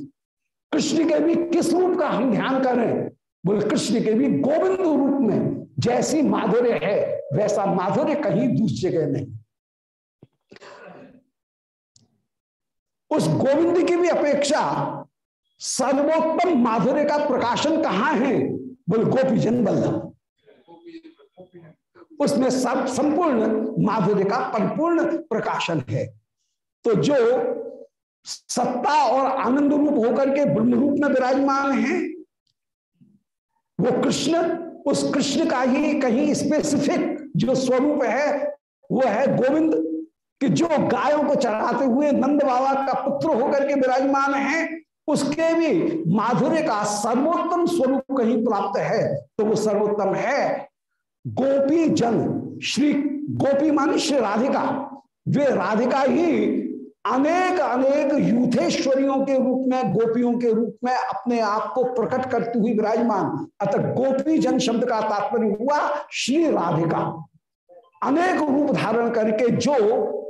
कृष्ण के भी किस रूप का हम ध्यान करें? बोले, कृष्ण के भी गोविंद रूप में। जैसी माधुर्य है, वैसा माधुर्य कहीं दूसरी जगह नहीं। उस गोविंद की भी अपेक्षा सर्वोत्तम माधुर्य का प्रकाशन कहाँ है? बोल गोपी जन बल्लभ उसमें सब संपूर्ण माधुर्य का परिपूर्ण प्रकाशन है। तो जो सत्ता और आनंद रूप होकर के ब्रह्म रूप में विराजमान है, वो कृष्ण उस कृष्ण का ही कहीं स्पेसिफिक जो स्वरूप है, वो है गोविंद, कि जो गायों को चढ़ाते हुए नंद बाबा का पुत्र होकर के विराजमान है, उसके भी माधुर्य का सर्वोत्तम स्वरूप कहीं प्राप्त है तो वो सर्वोत्तम है गोपी जन श्री गोपी मानी श्री राधिका। वे राधिका ही अनेक अनेक यूथेश्वरियों के रूप में, गोपियों के रूप में अपने आप को प्रकट करती हुई विराजमान। अतः गोपी जन शब्द का तात्पर्य हुआ श्री राधिका। अनेक रूप धारण करके जो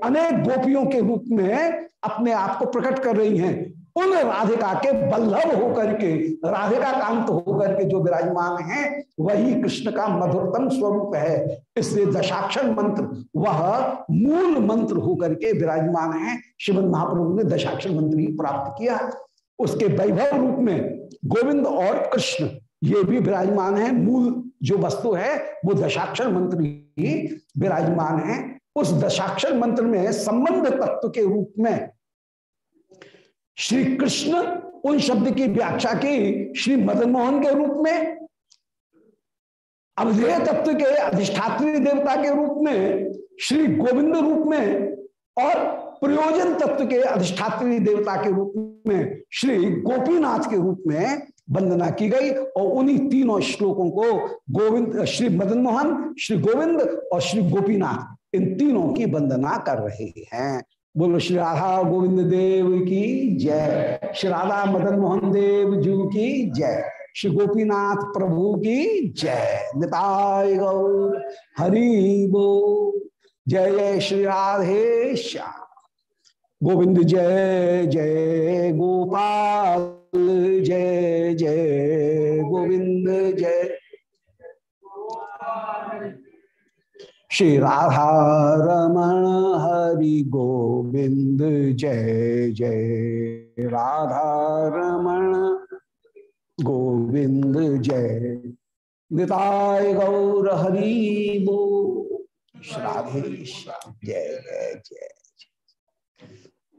अनेक गोपियों के रूप में अपने आप को प्रकट कर रही हैं उन राधिका के बल्लभ होकर के राधिका कांत होकर के जो विराजमान हैं, वही कृष्ण का मधुरतम स्वरूप है। इसलिए दशाक्षर मंत्र, वह मूल मंत्र होकर के विराजमान है। श्रीमद महाप्रभु ने दशाक्षर मंत्र ही प्राप्त किया। उसके वैभव रूप में गोविंद और कृष्ण, ये भी विराजमान है। मूल जो वस्तु है, वो दशाक्षर मंत्र ही विराजमान है। उस दशाक्षर मंत्र में संबंध तत्व के रूप में श्री कृष्ण उन शब्द की व्याख्या की श्री मदन मोहन के रूप में, अवधेय तत्व के अधिष्ठात्री देवता के रूप में, श्री गोविंद रूप में और प्रयोजन तत्व के अधिष्ठात्री देवता के रूप में, श्री गोपीनाथ के रूप में वंदना की गई और उन्हीं तीनों श्लोकों को गोविंद, श्री मदन मोहन, श्री गोविंद और श्री गोपीनाथ इन तीनों की वंदना कर रहे हैं। बोलो, श्री राधा गोविंद देव की जय। श्री राधा मदन मोहन देव जी की जय। श्री गोपीनाथ प्रभु की जय। निताय गौर, हरि बो जय जय श्री राधे श्याम। गोविंद जय जय गोपाल। जय जय गोविंद जय। श्री राधा रमण हरि गोविंद जय जय। राधा रमण गोविंद जय। निताय गौर हरि बो श्राधे जय जय जय।